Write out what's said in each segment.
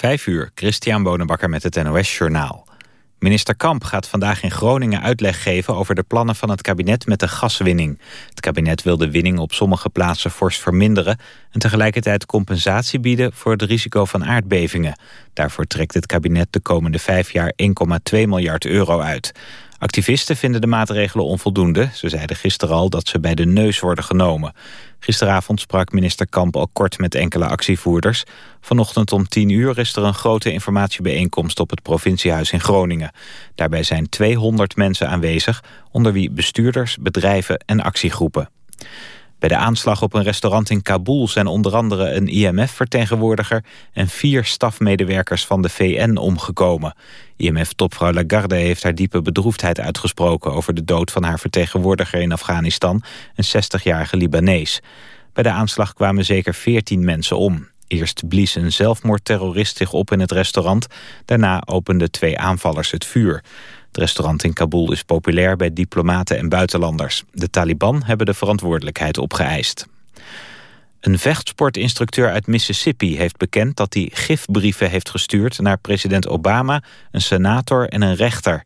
Vijf uur, Christian Bonenbakker met het NOS Journaal. Minister Kamp gaat vandaag in Groningen uitleg geven over de plannen van het kabinet met de gaswinning. Het kabinet wil de winning op sommige plaatsen fors verminderen... en tegelijkertijd compensatie bieden voor het risico van aardbevingen. Daarvoor trekt het kabinet de komende vijf jaar 1,2 miljard euro uit. Activisten vinden de maatregelen onvoldoende. Ze zeiden gisteren al dat ze bij de neus worden genomen. Gisteravond sprak minister Kamp al kort met enkele actievoerders. Vanochtend om 10 uur is er een grote informatiebijeenkomst op het provinciehuis in Groningen. Daarbij zijn 200 mensen aanwezig, onder wie bestuurders, bedrijven en actiegroepen. Bij de aanslag op een restaurant in Kabul zijn onder andere een IMF-vertegenwoordiger en vier stafmedewerkers van de VN omgekomen. IMF-topvrouw Lagarde heeft haar diepe bedroefdheid uitgesproken over de dood van haar vertegenwoordiger in Afghanistan, een 60-jarige Libanees. Bij de aanslag kwamen zeker 14 mensen om. Eerst blies een zelfmoordterrorist zich op in het restaurant, daarna openden twee aanvallers het vuur. Het restaurant in Kabul is populair bij diplomaten en buitenlanders. De Taliban hebben de verantwoordelijkheid opgeëist. Een vechtsportinstructeur uit Mississippi heeft bekend dat hij gifbrieven heeft gestuurd naar president Obama, een senator en een rechter.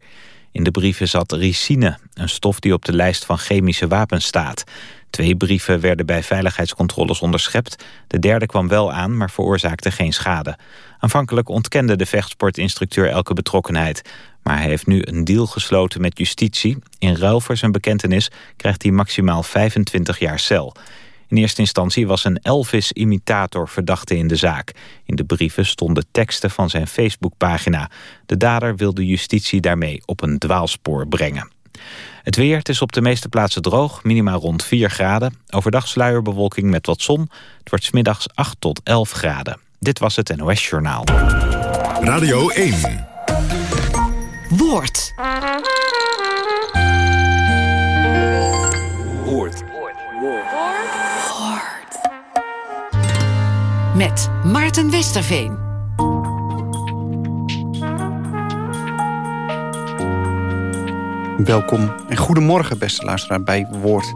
In de brieven zat ricine, een stof die op de lijst van chemische wapens staat. Twee brieven werden bij veiligheidscontroles onderschept. De derde kwam wel aan, maar veroorzaakte geen schade. Aanvankelijk ontkende de vechtsportinstructeur elke betrokkenheid. Maar hij heeft nu een deal gesloten met justitie. In ruil voor zijn bekentenis krijgt hij maximaal 25 jaar cel. In eerste instantie was een Elvis-imitator verdachte in de zaak. In de brieven stonden teksten van zijn Facebookpagina. De dader wil de justitie daarmee op een dwaalspoor brengen. Het weer, het is op de meeste plaatsen droog, minimaal rond 4 graden. Overdag sluierbewolking met wat zon. Het wordt smiddags 8 tot 11 graden. Dit was het NOS Journaal. Radio 1. Woord. Woord. Woord. Met Maarten Westerveen. Welkom en goedemorgen, beste luisteraar, bij Woord.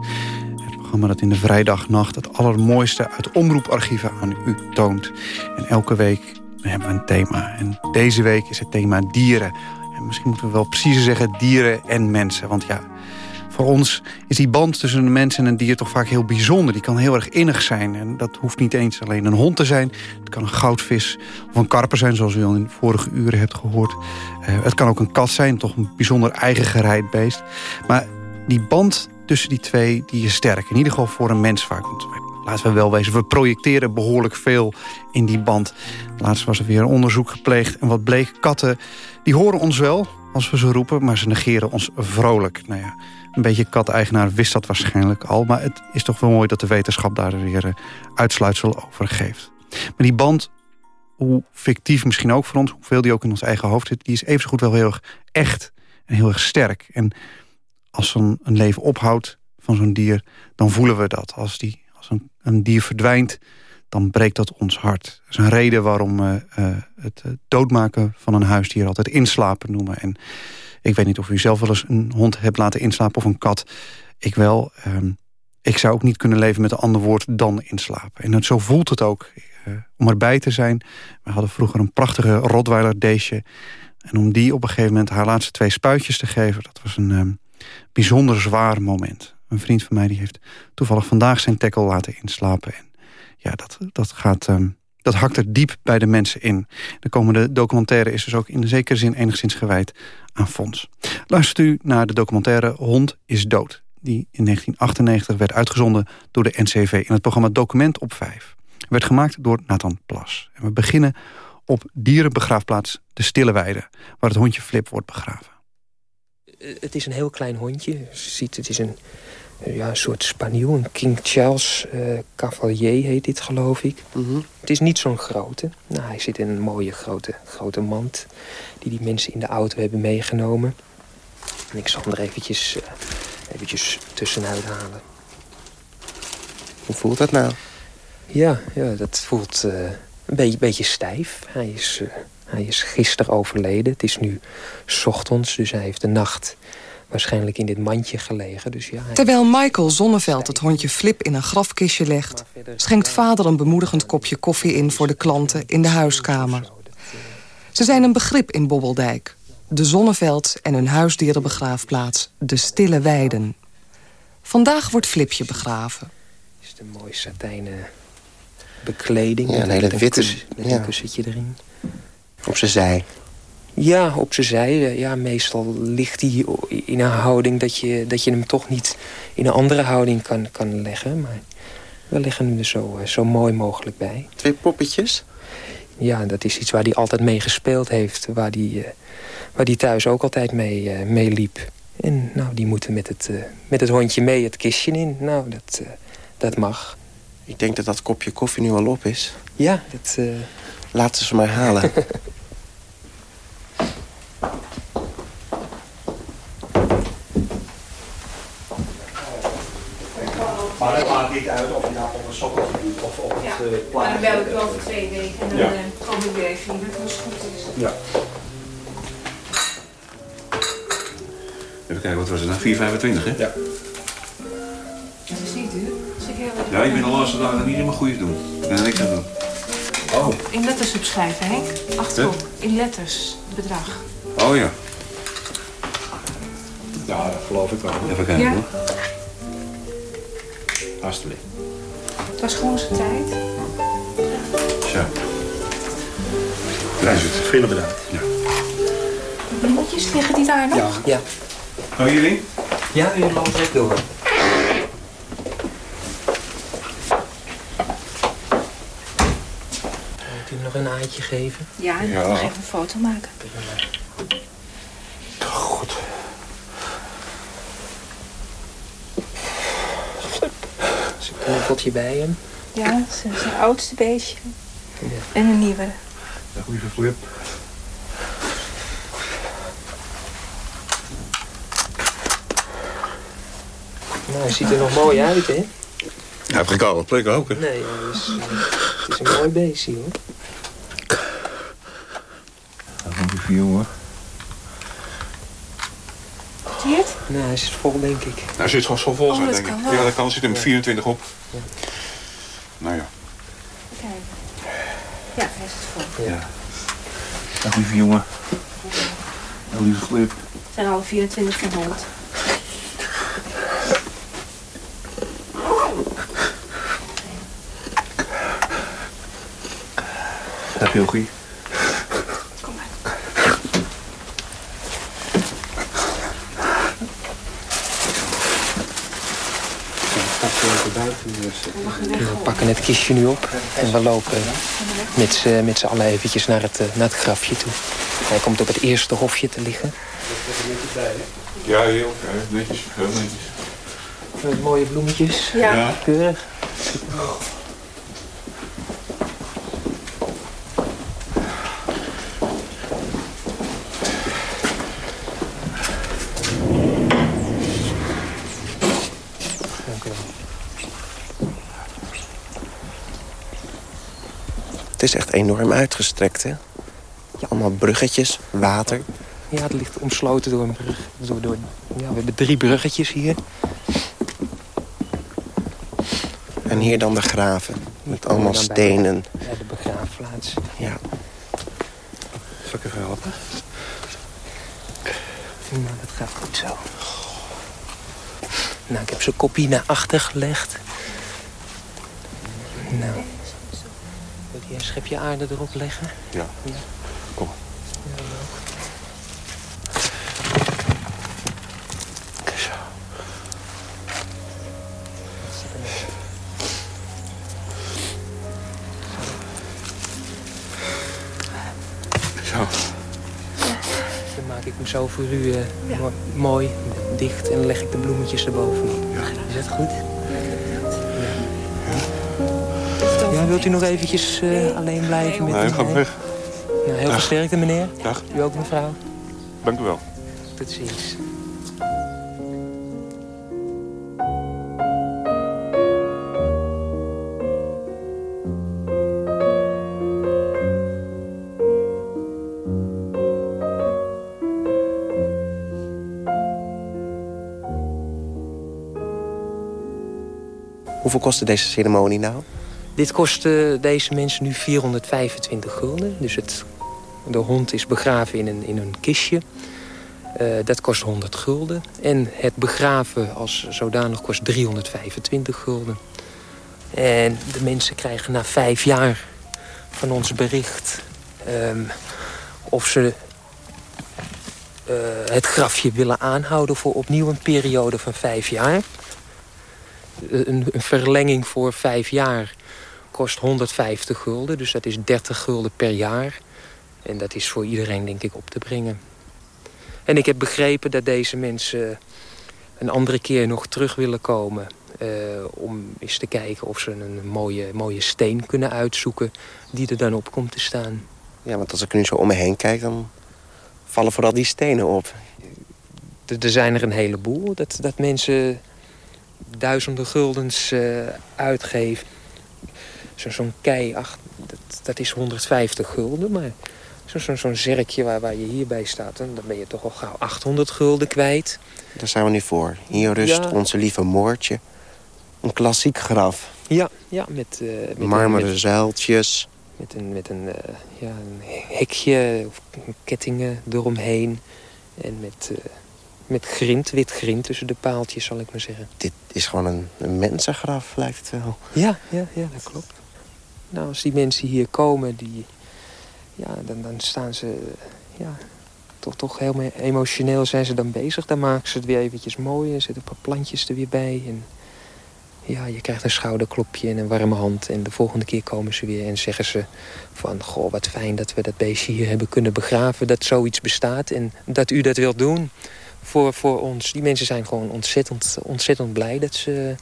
Het programma dat in de vrijdagnacht het allermooiste uit omroeparchieven aan u toont. En elke week hebben we een thema. En deze week is het thema dieren. En misschien moeten we wel precies zeggen dieren en mensen. Want ja, voor ons is die band tussen een mens en een dier toch vaak heel bijzonder. Die kan heel erg innig zijn. En dat hoeft niet eens alleen een hond te zijn. Het kan een goudvis of een karper zijn, zoals u al in vorige uren hebt gehoord. Uh, het kan ook een kat zijn, toch een bijzonder eigen gereid beest. Maar die band tussen die twee die is sterk. In ieder geval voor een mens vaak. Want laten we wel wezen, we projecteren behoorlijk veel in die band. Laatst was er weer een onderzoek gepleegd. En wat bleek, katten die horen ons wel als we ze roepen... maar ze negeren ons vrolijk. Nou ja, een beetje kat-eigenaar wist dat waarschijnlijk al. Maar het is toch wel mooi dat de wetenschap daar weer uh, uitsluitsel over geeft. Maar die band, hoe fictief misschien ook voor ons... hoeveel die ook in ons eigen hoofd zit... die is even goed wel heel erg echt en heel erg sterk. En als zo'n een leven ophoudt van zo'n dier... dan voelen we dat. Als, die, als een, een dier verdwijnt, dan breekt dat ons hart. Dat is een reden waarom we uh, het doodmaken van een huisdier... altijd inslapen noemen. En ik weet niet of u zelf wel eens een hond hebt laten inslapen of een kat. Ik wel. Um, ik zou ook niet kunnen leven met een ander woord dan inslapen. En zo voelt het ook uh, om erbij te zijn. We hadden vroeger een prachtige Rottweiler Deesje. En om die op een gegeven moment haar laatste twee spuitjes te geven... dat was een um, bijzonder zwaar moment. Een vriend van mij die heeft toevallig vandaag zijn tackle laten inslapen. En ja, dat, dat gaat... Um, dat hakt er diep bij de mensen in. De komende documentaire is dus ook in zekere zin enigszins gewijd aan Fons. Luistert u naar de documentaire Hond is dood. Die in 1998 werd uitgezonden door de NCV in het programma Document op 5. Werd gemaakt door Nathan Plas. En we beginnen op dierenbegraafplaats De Stille Weide... waar het hondje Flip wordt begraven. Het is een heel klein hondje. Je ziet, het is een ja, een soort spaniel, een King Charles uh, Cavalier heet dit, geloof ik. Mm -hmm. Het is niet zo'n grote. Nou, hij zit in een mooie grote, grote mand die die mensen in de auto hebben meegenomen. En ik zal hem er eventjes, uh, eventjes tussenuit halen. Hoe voelt dat nou? Ja, ja dat voelt uh, een beetje, beetje stijf. Hij is, hij is gisteren overleden. Het is nu ochtends, dus hij heeft de nacht waarschijnlijk in dit mandje gelegen. Dus ja, Terwijl Michael Zonneveld het hondje Flip in een grafkistje legt... schenkt vader een bemoedigend kopje koffie in voor de klanten in de huiskamer. Ze zijn een begrip in Bobbeldijk. De Zonneveld en hun huisdierenbegraafplaats, de Stille Weiden. Vandaag wordt Flipje begraven. Is het een mooi satijnen bekleding. Ja, een hele witte- kus- met ja. een kussentje erin. Op zijn zij. Ja, op zijn zij. eh, Ja, meestal ligt hij in een houding dat je, dat je hem toch niet in een andere houding kan, kan leggen. Maar we leggen hem er zo, eh, zo mooi mogelijk bij. Twee poppetjes. Ja, dat is iets waar hij altijd mee gespeeld heeft. Waar hij, eh, waar hij thuis ook altijd mee, eh, mee liep. En nou, die moeten met het, met het hondje mee het kistje in. Nou, dat, dat mag. Ik denk dat dat kopje koffie nu al op is. Ja, dat... eh, Laten ze maar halen. Maar het maakt niet uit of je nou op een sokkel doet of op Ja, het uh, maar dan bel ik wel voor twee weken en dan Ja. eh, kom ik weer even hier, dat het goed is. Ja. Even kijken, wat was het nou? 4,25 hè? Ja. Dat is niet duur. Als ik heel Ja, ik ben de laatste dagen niet helemaal goed doen. Ik ben er niks aan doen. Oh. In letters opschrijven, Henk. Achterop. In letters. Het bedrag. Oh ja. Ja, dat geloof ik wel. Even kijken Ja. hoor. Alsjeblieft. Het was gewoon zijn tijd. Zo. Daar is het. Veel bedankt. De bloemetjes, liggen die daar nog? ja, ja. Oh, hierin? Ja, u loopt direct door. Moet u hem nog een aaitje geven? Ja, ik Ja. mag even een foto maken. Knuffeltje bij hem? Ja, zijn oudste beestje. En een nieuwe. Dag lieve Flip. Nou, hij ziet er nog mooi uit, hè? Hij heeft geen koude plek ook hè? Nee, hij is, eh, het is een mooi beestje, hoor. Dat een lieve jongen. Zie je het? Nou, hij is vol, denk ik. Hij zit gewoon zo vol Oh, zijn, denk ik. wel. Ja, dat kan. Er zit hem 24 op. Nou ja. Kijk. Ja, hij is het vol. ja. Dag lieve jongen. Dag lieve Flip. Het zijn alle 24 van hond. Dag Jochie. Kom maar. We pakken het kistje nu op en we lopen met z'n met z'n allen eventjes naar het, eh, naar het grafje toe. Hij komt op het eerste hofje te liggen. Ja, heel ja, netjes. Heel netjes. Met mooie bloemetjes. Ja. Ja. Keurig. Het is echt enorm uitgestrekt, hè? Allemaal bruggetjes, water. Ja, het ligt omsloten door een brug. Door, door, ja, we hebben drie bruggetjes hier. En hier dan de graven. Met allemaal bij. stenen. Bij de begraafplaats. Ja. Zal ik even helpen? Nou, dat gaat goed zo. Nou, ik heb zijn kopie naar achter gelegd. Nou. Schepje aarde erop leggen? Ja. Kom. Zo. Zo. Dan maak ik hem zo voor u eh, mo- mooi, dicht. En dan leg ik de bloemetjes erbovenop. Is dat goed? Ja, wilt u nog eventjes eh, alleen blijven met Nee, hem? ga weg. Nou, heel veel sterkte, meneer. Dag. U ook, mevrouw. Dank u wel. Tot ziens. Hoeveel kostte deze ceremonie nou? Dit kostte deze mensen nu 425 gulden. Dus het De hond is begraven in een, in een kistje. Eh, dat kost 100 gulden. En het begraven als zodanig kost 325 gulden. En de mensen krijgen na vijf jaar van ons bericht... ehm, of ze eh, het grafje willen aanhouden voor opnieuw een periode van vijf jaar. Een, een verlenging voor vijf jaar kost 150 gulden. Dus dat is 30 gulden per jaar. En dat is voor iedereen denk ik op te brengen. En ik heb begrepen dat deze mensen een andere keer nog terug willen komen... eh, om eens te kijken of ze een mooie, mooie steen kunnen uitzoeken... die er dan op komt te staan. Ja, want als ik nu zo om me heen kijk, dan vallen vooral die stenen op. Er zijn er een heleboel. Dat, dat mensen duizenden guldens eh, uitgeven. Zo- Zo'n kei, ach, dat, dat is 150 gulden. Maar zo- zo- zo'n zerkje waar, waar je hierbij staat... Dan, dan ben je toch al gauw 800 gulden kwijt. Daar zijn we nu voor. Hier rust Ja. onze lieve Moortje. Een klassiek graf. Ja, ja met, eh, met, Marmeren met, zuiltjes. met een, met een, eh, ja, een hekje of kettingen eromheen. En met, eh, met grind, wit grind tussen de paaltjes, zal ik maar zeggen. Dit is gewoon een, een mensengraf, lijkt het wel. Ja, ja, ja, dat klopt. Nou, als die mensen hier komen, die, ja, dan, dan staan ze... Ja, toch, toch heel emotioneel zijn ze dan bezig. Dan maken ze het weer eventjes mooi en zetten een paar plantjes er weer bij. En ja, je krijgt een schouderklopje en een warme hand. En de volgende keer komen ze weer en zeggen ze van... Goh, wat fijn dat we dat beestje hier hebben kunnen begraven. Dat zoiets bestaat en dat u dat wilt doen voor, voor ons. Die mensen zijn gewoon ontzettend, ontzettend blij dat, ze,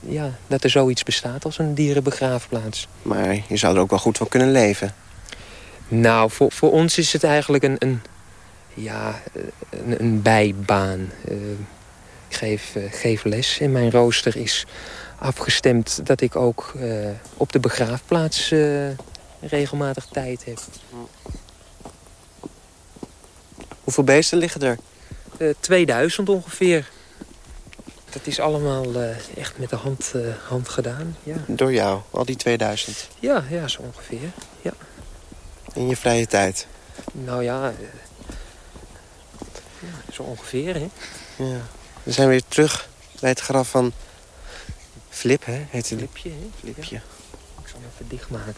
ja, dat er zoiets bestaat als een dierenbegraafplaats. Maar je zou er ook wel goed van kunnen leven. Nou, voor, voor ons is het eigenlijk een, een, ja, een, een bijbaan. Eh, ik geef, eh, geef les en mijn rooster is afgestemd dat ik ook eh, op de begraafplaats regelmatig tijd heb. Hoeveel beesten liggen er? Eh 2000 ongeveer. Dat is allemaal eh, echt met de hand, eh, hand gedaan. Ja. Door jou, al die 2000. Ja, ja, zo ongeveer. Ja. In je vrije tijd. Nou ja, eh, ja, zo ongeveer, hè. Ja. We zijn weer terug bij het graf van Flip, hè? Heet hij? Flipje, hè? Flipje. Ja. Ik zal hem even dichtmaken.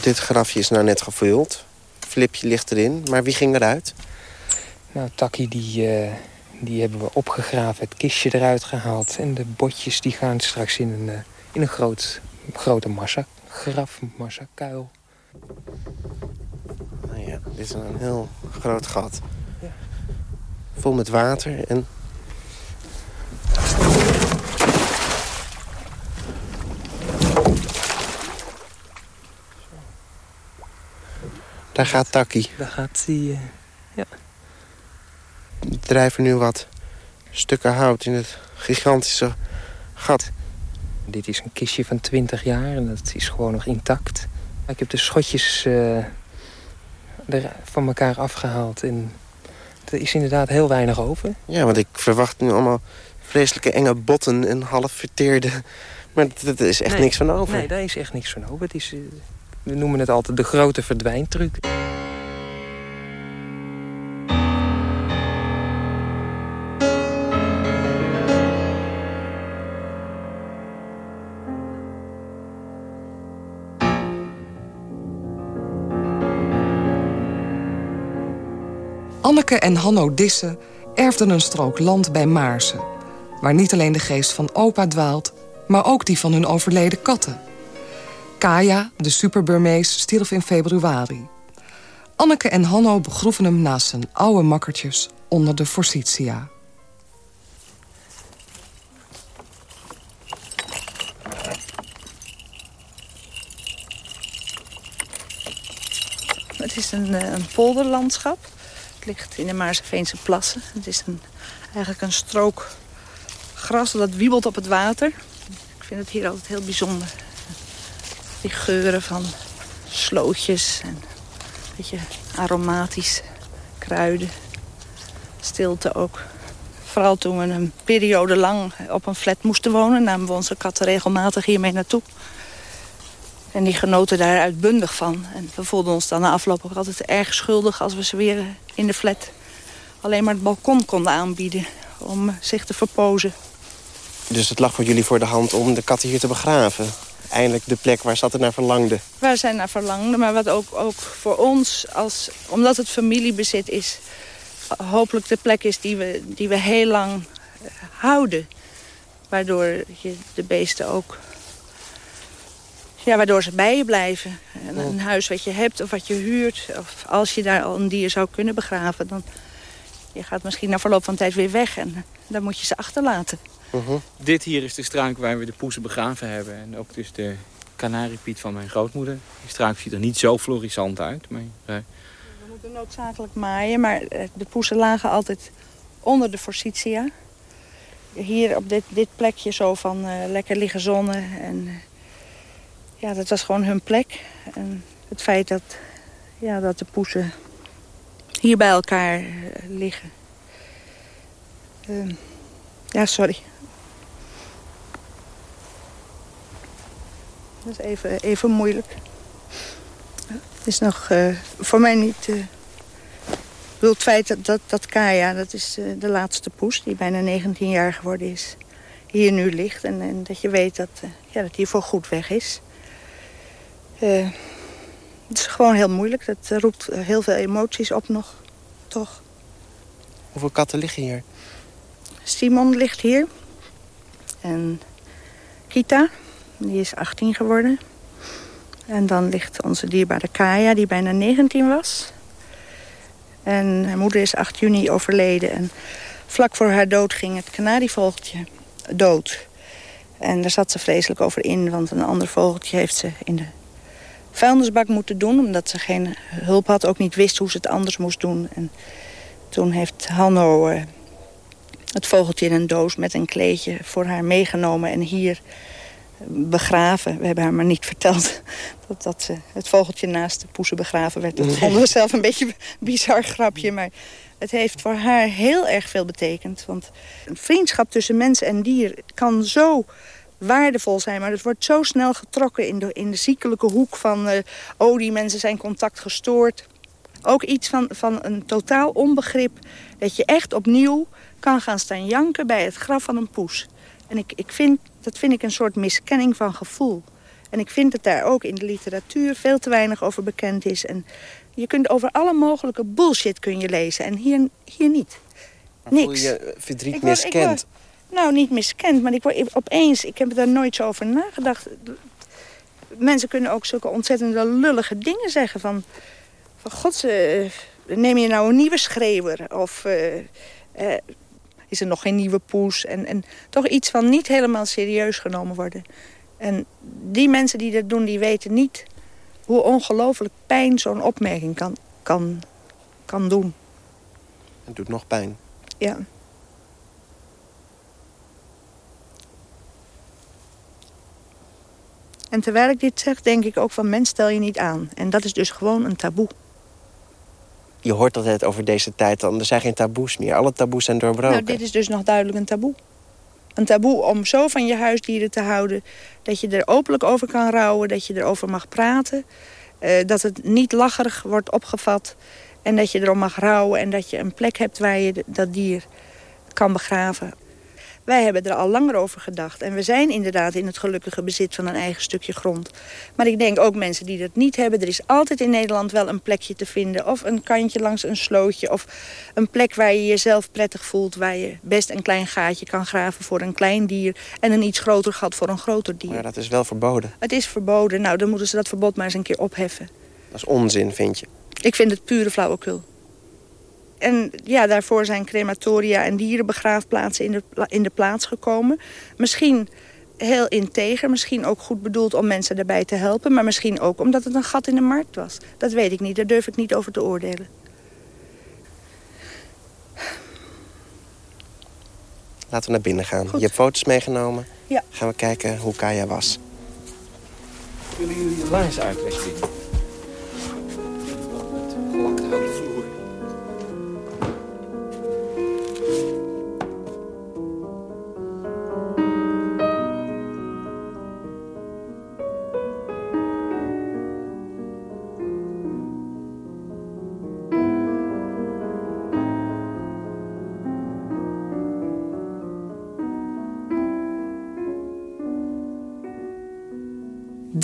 Dit grafje is nou net gevuld. Flipje ligt erin, maar wie ging eruit? Nou, Takkie, die, eh, die hebben we opgegraven, het kistje eruit gehaald. En de botjes die gaan straks in een, eh, in een groot, grote massa, graf, massakuil. Nou ja, dit is een heel groot gat. Ja. Vol met water en... Daar gaat Takkie. Daar gaat hij... eh, Er drijven nu wat stukken hout in het gigantische gat. Dit is een kistje van 20 jaar en dat is gewoon nog intact. Ik heb de schotjes eh, er van elkaar afgehaald en er is inderdaad heel weinig over. Ja, want ik verwacht nu allemaal vreselijke enge botten en half verteerde... Maar er is echt Nee, niks van over. Nee, daar is echt niks van over. Het is, eh, we noemen het altijd de grote verdwijntruc. Anneke en Hanno Dissen erfden een strook land bij Maarsen... waar niet alleen de geest van opa dwaalt... maar ook die van hun overleden katten. Kaya, de superburmees, stierf in februari. Anneke en Hanno begroeven hem naast zijn oude makkertjes onder de forsythia. Het is een, eh, een polderlandschap. Het ligt in de Maarseveense plassen. Het is een, eigenlijk een strook gras dat wiebelt op het water. Ik vind het hier altijd heel bijzonder. Die geuren van slootjes en een beetje aromatisch kruiden. Stilte ook. Vooral toen we een periode lang op een flat moesten wonen... namen we onze katten regelmatig hiermee naartoe. En die genoten daar uitbundig van. En we voelden ons dan na afloop ook altijd erg schuldig... als we ze weer in de flat alleen maar het balkon konden aanbieden... om zich te verpozen. Dus het lag voor jullie voor de hand om de katten hier te begraven? Eindelijk de plek waar ze naar verlangden. Waar zij naar verlangden, maar wat ook, ook voor ons... Als, omdat het familiebezit is... hopelijk de plek is die we, die we heel lang eh, houden. Waardoor je de beesten ook... Ja, waardoor ze bij je blijven. En een huis wat je hebt of wat je huurt... of als je daar al een dier zou kunnen begraven... dan je gaat misschien na verloop van tijd weer weg en dan moet je ze achterlaten. Dit hier is de struik waar we de poezen begraven hebben. En ook dus de kanariepiet van mijn grootmoeder. Die struik ziet er niet zo florissant uit. Maar, eh, We moeten noodzakelijk maaien, maar eh, de poezen lagen altijd onder de forsythia. Hier op dit, dit plekje zo van eh, lekker liggen zonnen. En, eh, ja, dat was gewoon hun plek. En het feit dat, ja, dat de poezen hier bij elkaar liggen. Ehm, ja, sorry. Is even, even moeilijk. Het is nog eh, voor mij niet... eh, het feit dat, dat, dat Kaya, dat is eh, de laatste poes... die bijna 19 jaar geworden is, hier nu ligt. En, en dat je weet dat, ja, dat hij voor goed weg is. Het is gewoon heel moeilijk. Dat roept heel veel emoties op nog, toch. Hoeveel katten liggen hier? Simon ligt hier. En Kita, die is 18 geworden. En dan ligt onze dierbare Kaya, die bijna 19 was. En haar moeder is 8 juni overleden. En vlak voor haar dood ging het kanarievogeltje dood. En daar zat ze vreselijk over in, want een ander vogeltje heeft ze in de vuilnisbak moeten doen. Omdat ze geen hulp had, ook niet wist hoe ze het anders moest doen. En toen heeft Hanno eh, het vogeltje in een doos met een kleedje voor haar meegenomen en hier begraven. We hebben haar maar niet verteld dat, dat ze het vogeltje naast de poezen begraven werd. Dat vonden we zelf een beetje een bizar grapje, maar het heeft voor haar heel erg veel betekend. Want een vriendschap tussen mens en dier kan zo waardevol zijn, maar het wordt zo snel getrokken in de, in de ziekelijke hoek van... eh, oh, die mensen zijn contact gestoord. Ook iets van, van een totaal onbegrip dat je echt opnieuw kan gaan staan janken bij het graf van een poes. En ik, ik vind, dat vind ik een soort miskenning van gevoel. En ik vind dat daar ook in de literatuur veel te weinig over bekend is. En je kunt over alle mogelijke bullshit kun je lezen. En hier, hier niet. Voel Niks. je je verdriet Ik word- ik miskend? word- nou, niet miskend, maar ik word opeens... Ik heb daar nooit zo over nagedacht. Mensen kunnen ook zulke ontzettende lullige dingen zeggen. Van, van god, eh, neem je nou een nieuwe schreeuwer? Of eh, eh, is er nog geen nieuwe poes? En, en toch iets van niet helemaal serieus genomen worden. En die mensen die dat doen, die weten niet... hoe ongelooflijk pijn zo'n opmerking kan, kan, kan doen. Het doet nog pijn. Ja. En terwijl ik dit zeg, denk ik ook van mens stel je niet aan. En dat is dus gewoon een taboe. Je hoort altijd over deze tijd dan. Er zijn geen taboes meer. Alle taboes zijn doorbroken. Nou, dit is dus nog duidelijk een taboe. Een taboe om zo van je huisdieren te houden... dat je er openlijk over kan rouwen, dat je erover mag praten... eh, dat het niet lacherig wordt opgevat... en dat je erom mag rouwen en dat je een plek hebt waar je dat dier kan begraven. Wij hebben er al langer over gedacht. En we zijn inderdaad in het gelukkige bezit van een eigen stukje grond. Maar ik denk ook mensen die dat niet hebben. Er is altijd in Nederland wel een plekje te vinden. Of een kantje langs een slootje. Of een plek waar je jezelf prettig voelt. Waar je best een klein gaatje kan graven voor een klein dier. En een iets groter gat voor een groter dier. Maar dat is wel verboden. Het is verboden. Nou, dan moeten ze dat verbod maar eens een keer opheffen. Dat is onzin, vind je. Ik vind het pure flauwekul. En ja, daarvoor zijn crematoria en dierenbegraafplaatsen in de, in de plaats gekomen. Misschien heel integer, misschien ook goed bedoeld om mensen daarbij te helpen... maar misschien ook omdat het een gat in de markt was. Dat weet ik niet, daar durf ik niet over te oordelen. Laten we naar binnen gaan. Je hebt foto's meegenomen. Ja. Gaan we kijken hoe Kaya was. Willen jullie de laars uit, Wesley?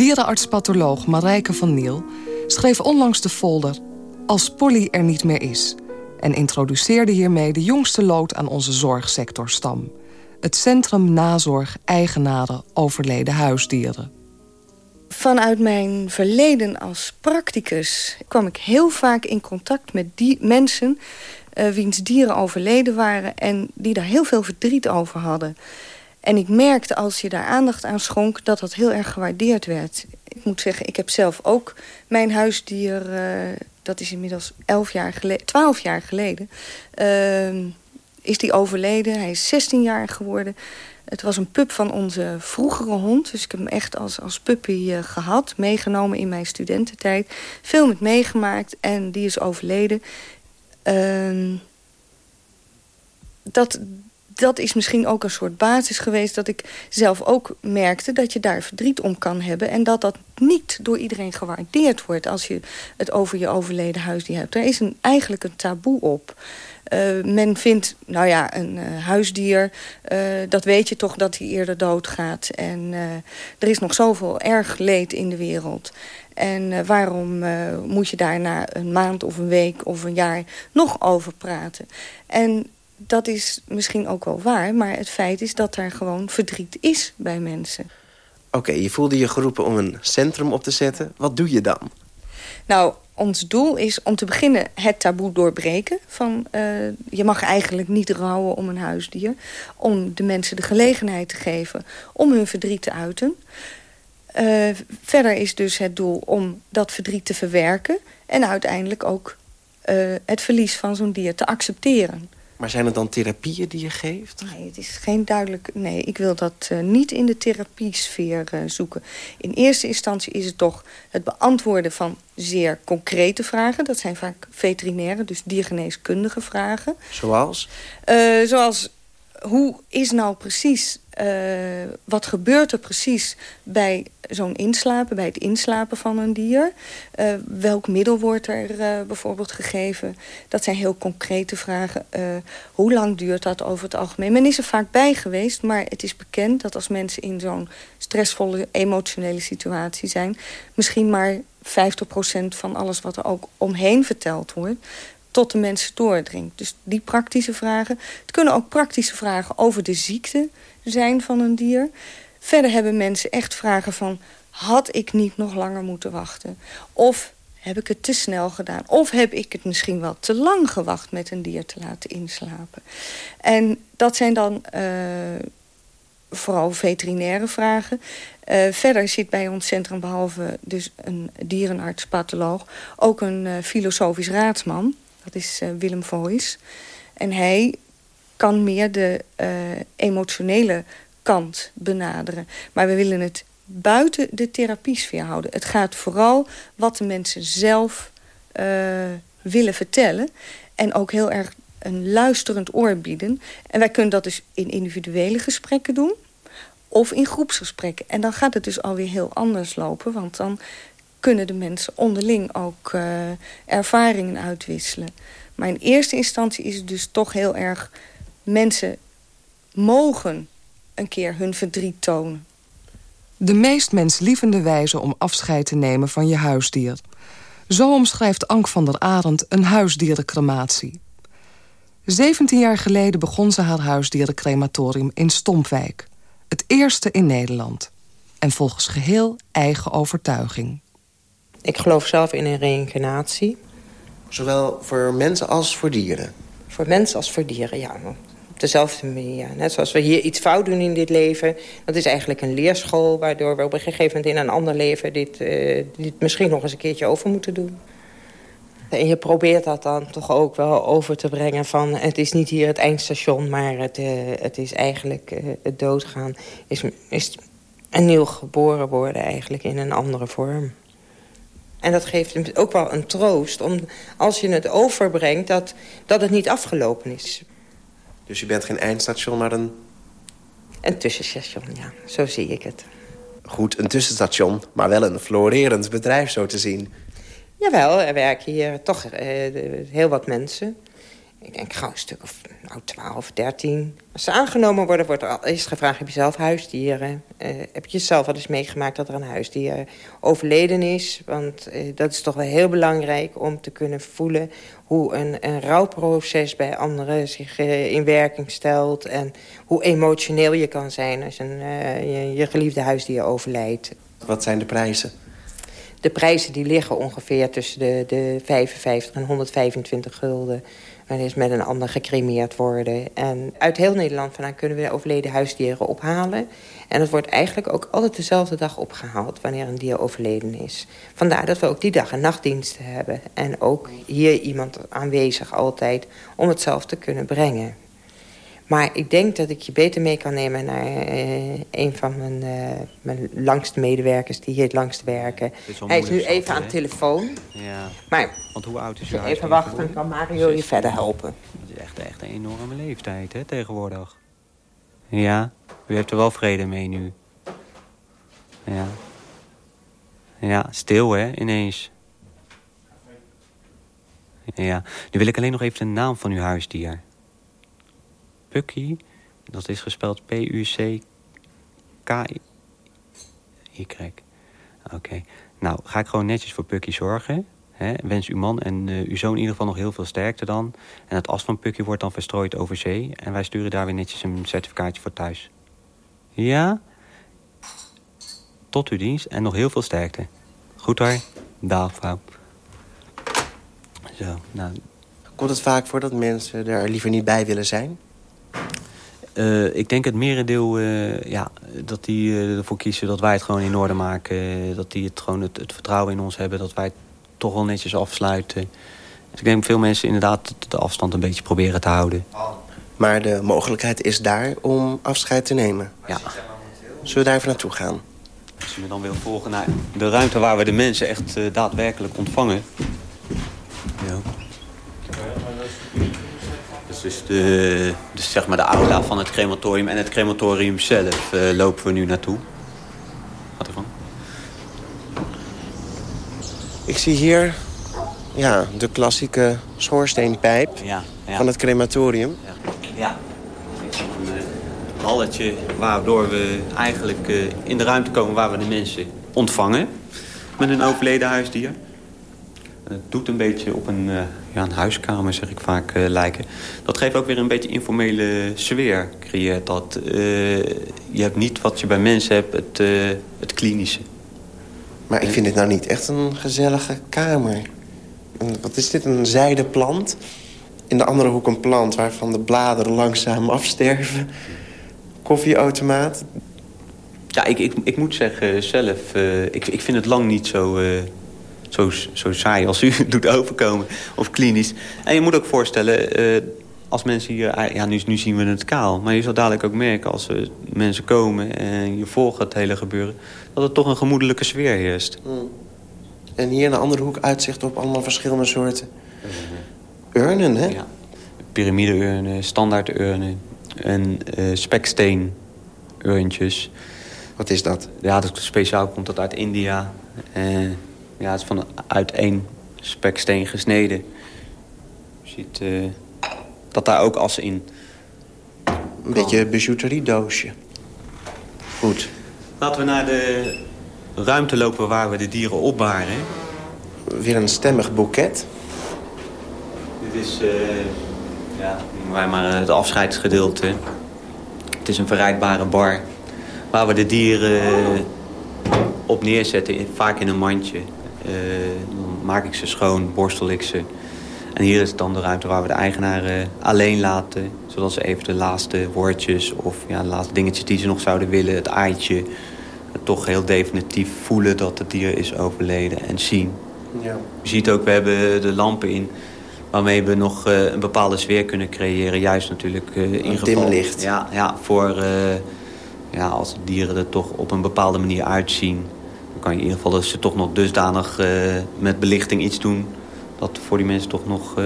Dierenarts-patholoog Marijke van Niel schreef onlangs de folder Als Polly er niet meer is... en introduceerde hiermee de jongste lood aan onze zorgsectorstam. Het Centrum Nazorg Eigenaren Overleden Huisdieren. Vanuit mijn verleden als practicus kwam ik heel vaak in contact met die mensen... Uh, wiens dieren overleden waren en die daar heel veel verdriet over hadden. En ik merkte als je daar aandacht aan schonk dat dat heel erg gewaardeerd werd. Ik moet zeggen, ik heb zelf ook mijn huisdier... Uh, dat is inmiddels elf jaar geleden, 12 jaar geleden... Uh, is die overleden. Hij is 16 jaar geworden. Het was een pup van onze vroegere hond. Dus ik heb hem echt als, als puppy uh, gehad. Meegenomen in mijn studententijd. Veel met meegemaakt. En die is overleden. Uh, dat, dat is misschien ook een soort basis geweest... dat ik zelf ook merkte dat je daar verdriet om kan hebben... en dat dat niet door iedereen gewaardeerd wordt... als je het over je overleden huisdier hebt. Er is eigenlijk een taboe op. Uh, men vindt, nou ja, een uh, huisdier, uh, dat weet je toch dat hij eerder doodgaat. En er is nog zoveel erg leed in de wereld. En waarom moet je daar na een maand of een week of een jaar nog over praten? En dat is misschien ook wel waar, maar het feit is dat er gewoon verdriet is bij mensen. Oké, okay, je voelde je geroepen om een centrum op te zetten. Wat doe je dan? Nou, ons doel is om te beginnen het taboe doorbreken. Van, uh, je mag eigenlijk niet rouwen om een huisdier. Om de mensen de gelegenheid te geven om hun verdriet te uiten. Uh, verder is dus het doel om dat verdriet te verwerken... en uiteindelijk ook uh, het verlies van zo'n dier te accepteren. Maar zijn het dan therapieën die je geeft? Nee, het is geen duidelijk... Nee, ik wil dat uh, niet in de therapiesfeer uh, zoeken. In eerste instantie is het toch het beantwoorden van zeer concrete vragen. Dat zijn vaak veterinaire, dus diergeneeskundige vragen. Zoals? Uh, zoals, hoe is nou precies uh, wat gebeurt er precies bij zo'n inslapen, bij het inslapen van een dier? Uh, welk middel wordt er uh, bijvoorbeeld gegeven? Dat zijn heel concrete vragen. hoe lang duurt dat over het algemeen? Men is er vaak bij geweest, maar het is bekend dat als mensen in zo'n stressvolle emotionele situatie zijn, misschien maar 50% van alles wat er ook omheen verteld wordt, tot de mensen doordringt. Dus die praktische vragen. Het kunnen ook praktische vragen over de ziekte zijn van een dier. Verder hebben mensen echt vragen van... had ik niet nog langer moeten wachten? Of heb ik het te snel gedaan? Of heb ik het misschien wel te lang gewacht met een dier te laten inslapen? En dat zijn dan uh, vooral veterinaire vragen. Uh, verder zit bij ons centrum, behalve dus een dierenarts, patholoog... ook een uh, filosofisch raadsman. Dat is Willem Voijs. En hij kan meer de uh, emotionele kant benaderen. Maar we willen het buiten de therapiesfeer houden. Het gaat vooral wat de mensen zelf uh, willen vertellen. En ook heel erg een luisterend oor bieden. En wij kunnen dat dus in individuele gesprekken doen. Of in groepsgesprekken. En dan gaat het dus alweer heel anders lopen. Want dan kunnen de mensen onderling ook uh, ervaringen uitwisselen. Maar in eerste instantie is het dus toch heel erg mensen mogen een keer hun verdriet tonen. De meest menslievende wijze om afscheid te nemen van je huisdier. Zo omschrijft Ank van der Arend een huisdierencrematie. 17 jaar geleden begon ze haar huisdierencrematorium in Stompwijk. Het eerste in Nederland. En volgens geheel eigen overtuiging. Ik geloof zelf in een reïncarnatie. Zowel voor mensen als voor dieren? Voor mensen als voor dieren, ja op dezelfde manier. Net zoals we hier iets fout doen in dit leven. Dat is eigenlijk een leerschool... waardoor we op een gegeven moment in een ander leven... dit, uh, dit misschien nog eens een keertje over moeten doen. En je probeert dat dan toch ook wel over te brengen van... het is niet hier het eindstation, maar het, uh, het is eigenlijk uh, het doodgaan. Is, is een nieuw geboren worden eigenlijk in een andere vorm. En dat geeft ook wel een troost om, als je het overbrengt... dat, dat het niet afgelopen is. Dus je bent geen eindstation, maar een... Een tussenstation, ja. Zo zie ik het. Goed, een tussenstation, maar wel een florerend bedrijf zo te zien. Jawel, er werken hier toch uh, heel wat mensen. Ik denk gauw een stuk of nou, 12, 13. Als ze aangenomen worden, wordt er al eerst gevraagd... heb je zelf huisdieren? Uh, heb je zelf wel eens meegemaakt dat er een huisdier overleden is? Want uh, dat is toch wel heel belangrijk om te kunnen voelen... hoe een, een rouwproces bij anderen zich uh, in werking stelt... en hoe emotioneel je kan zijn als een, je, je geliefde huisdier overlijdt. Wat zijn de prijzen? De prijzen die liggen ongeveer tussen de, de 55 en 125 gulden wanneer ze met een ander gecremeerd worden. En uit heel Nederland vandaan kunnen we overleden huisdieren ophalen. En het wordt eigenlijk ook altijd dezelfde dag opgehaald wanneer een dier overleden is. Vandaar dat we ook die dag een nachtdiensten hebben. En ook hier iemand aanwezig altijd om het zelf te kunnen brengen. Maar ik denk dat ik je beter mee kan nemen naar uh, een van mijn, uh, mijn langste medewerkers... die hier het langst werken. Hij is nu even aan de telefoon. Ja. Maar Want hoe oud is je Even wachten, dan kan Mario je verder helpen. Dat is echt, echt een enorme leeftijd, hè, tegenwoordig. Ja, u heeft er wel vrede mee nu. Ja. Ja, stil, hè, ineens. Ja, nu wil ik alleen nog even de naam van uw huisdier. Pucky. Dat is gespeld P-U-C-K-Y. Oké. Nou, ga ik gewoon netjes voor Pucky zorgen. Wens uw man en uh, uw zoon in ieder geval nog heel veel sterkte dan. En het as van Pucky wordt dan verstrooid over zee. En wij sturen daar weer netjes een certificaatje voor thuis. Ja? Tot uw dienst en nog heel veel sterkte. Goed hoor. Dag, vrouw. Zo, nou... Komt het vaak voor dat mensen er liever niet bij willen zijn? Uh, ik denk het merendeel uh, ja, dat die uh, ervoor kiezen dat wij het gewoon in orde maken. dat die het gewoon het, het, vertrouwen in ons hebben. Dat wij het toch wel netjes afsluiten. Dus ik denk dat veel mensen inderdaad de afstand een beetje proberen te houden. Maar de mogelijkheid is daar om afscheid te nemen. Ja. Zullen we daar even naartoe gaan? Als je me dan wil volgen naar de ruimte waar we de mensen echt daadwerkelijk ontvangen. Ja. Dus, de, dus zeg maar de aula van het crematorium en het crematorium zelf uh, lopen we nu naartoe. Wat ervan? Ik zie hier ja, de klassieke schoorsteenpijp ja, ja. van het crematorium. Ja, ja. een halletje waardoor we eigenlijk uh, in de ruimte komen waar we de mensen ontvangen. Met een overleden huisdier. Het doet een beetje op een, uh, ja, een huiskamer, zeg ik vaak, uh, lijken. Dat geeft ook weer een beetje informele sfeer, creëert dat. Je hebt niet wat je bij mensen hebt, het, het klinische. Maar ik vind dit nou niet echt een gezellige kamer. Wat is dit, een zijden plant? In de andere hoek een plant waarvan de bladeren langzaam afsterven. Koffieautomaat. Ja, ik, ik, ik moet zeggen zelf, ik, ik vind het lang niet zo zo, zo saai als u doet overkomen. Of klinisch. En je moet ook voorstellen, uh, als mensen hier... Ja, nu, nu zien we het kaal. Maar je zal dadelijk ook merken als uh, mensen komen... en je volgt het hele gebeuren... dat er toch een gemoedelijke sfeer heerst. Hmm. En hier in de andere hoek uitzicht op allemaal verschillende soorten urnen, hè? Ja. Pyramideurnen, standaardurnen en uh, speksteenurntjes. Wat is dat? Ja, dat speciaal komt dat uit India. Ja, het is van uit één speksteen gesneden. Je ziet uh, dat daar ook as in Een beetje bijouteriedoosje. Goed. Laten we naar de ruimte lopen waar we de dieren opbaren. Weer een stemmig boeket. Dit is, uh, ja, wij maar het afscheidsgedeelte. Het is een verrijkbare bar waar we de dieren op neerzetten, vaak in een mandje. Uh, dan maak ik ze schoon, borstel ik ze. En hier is dan de ruimte waar we de eigenaren alleen laten. Zodat ze even de laatste woordjes of ja, de laatste dingetjes die ze nog zouden willen. Het aaitje. toch heel definitief voelen dat het dier is overleden en zien. Ja. Je ziet ook, we hebben de lampen in waarmee we nog uh, een bepaalde sfeer kunnen creëren. Juist natuurlijk uh, in geval... licht. Ja, ja voor uh, ja, als de dieren er toch op een bepaalde manier uitzien kan je in ieder geval ze toch nog dusdanig uh, met belichting iets doen... dat voor die mensen toch nog uh,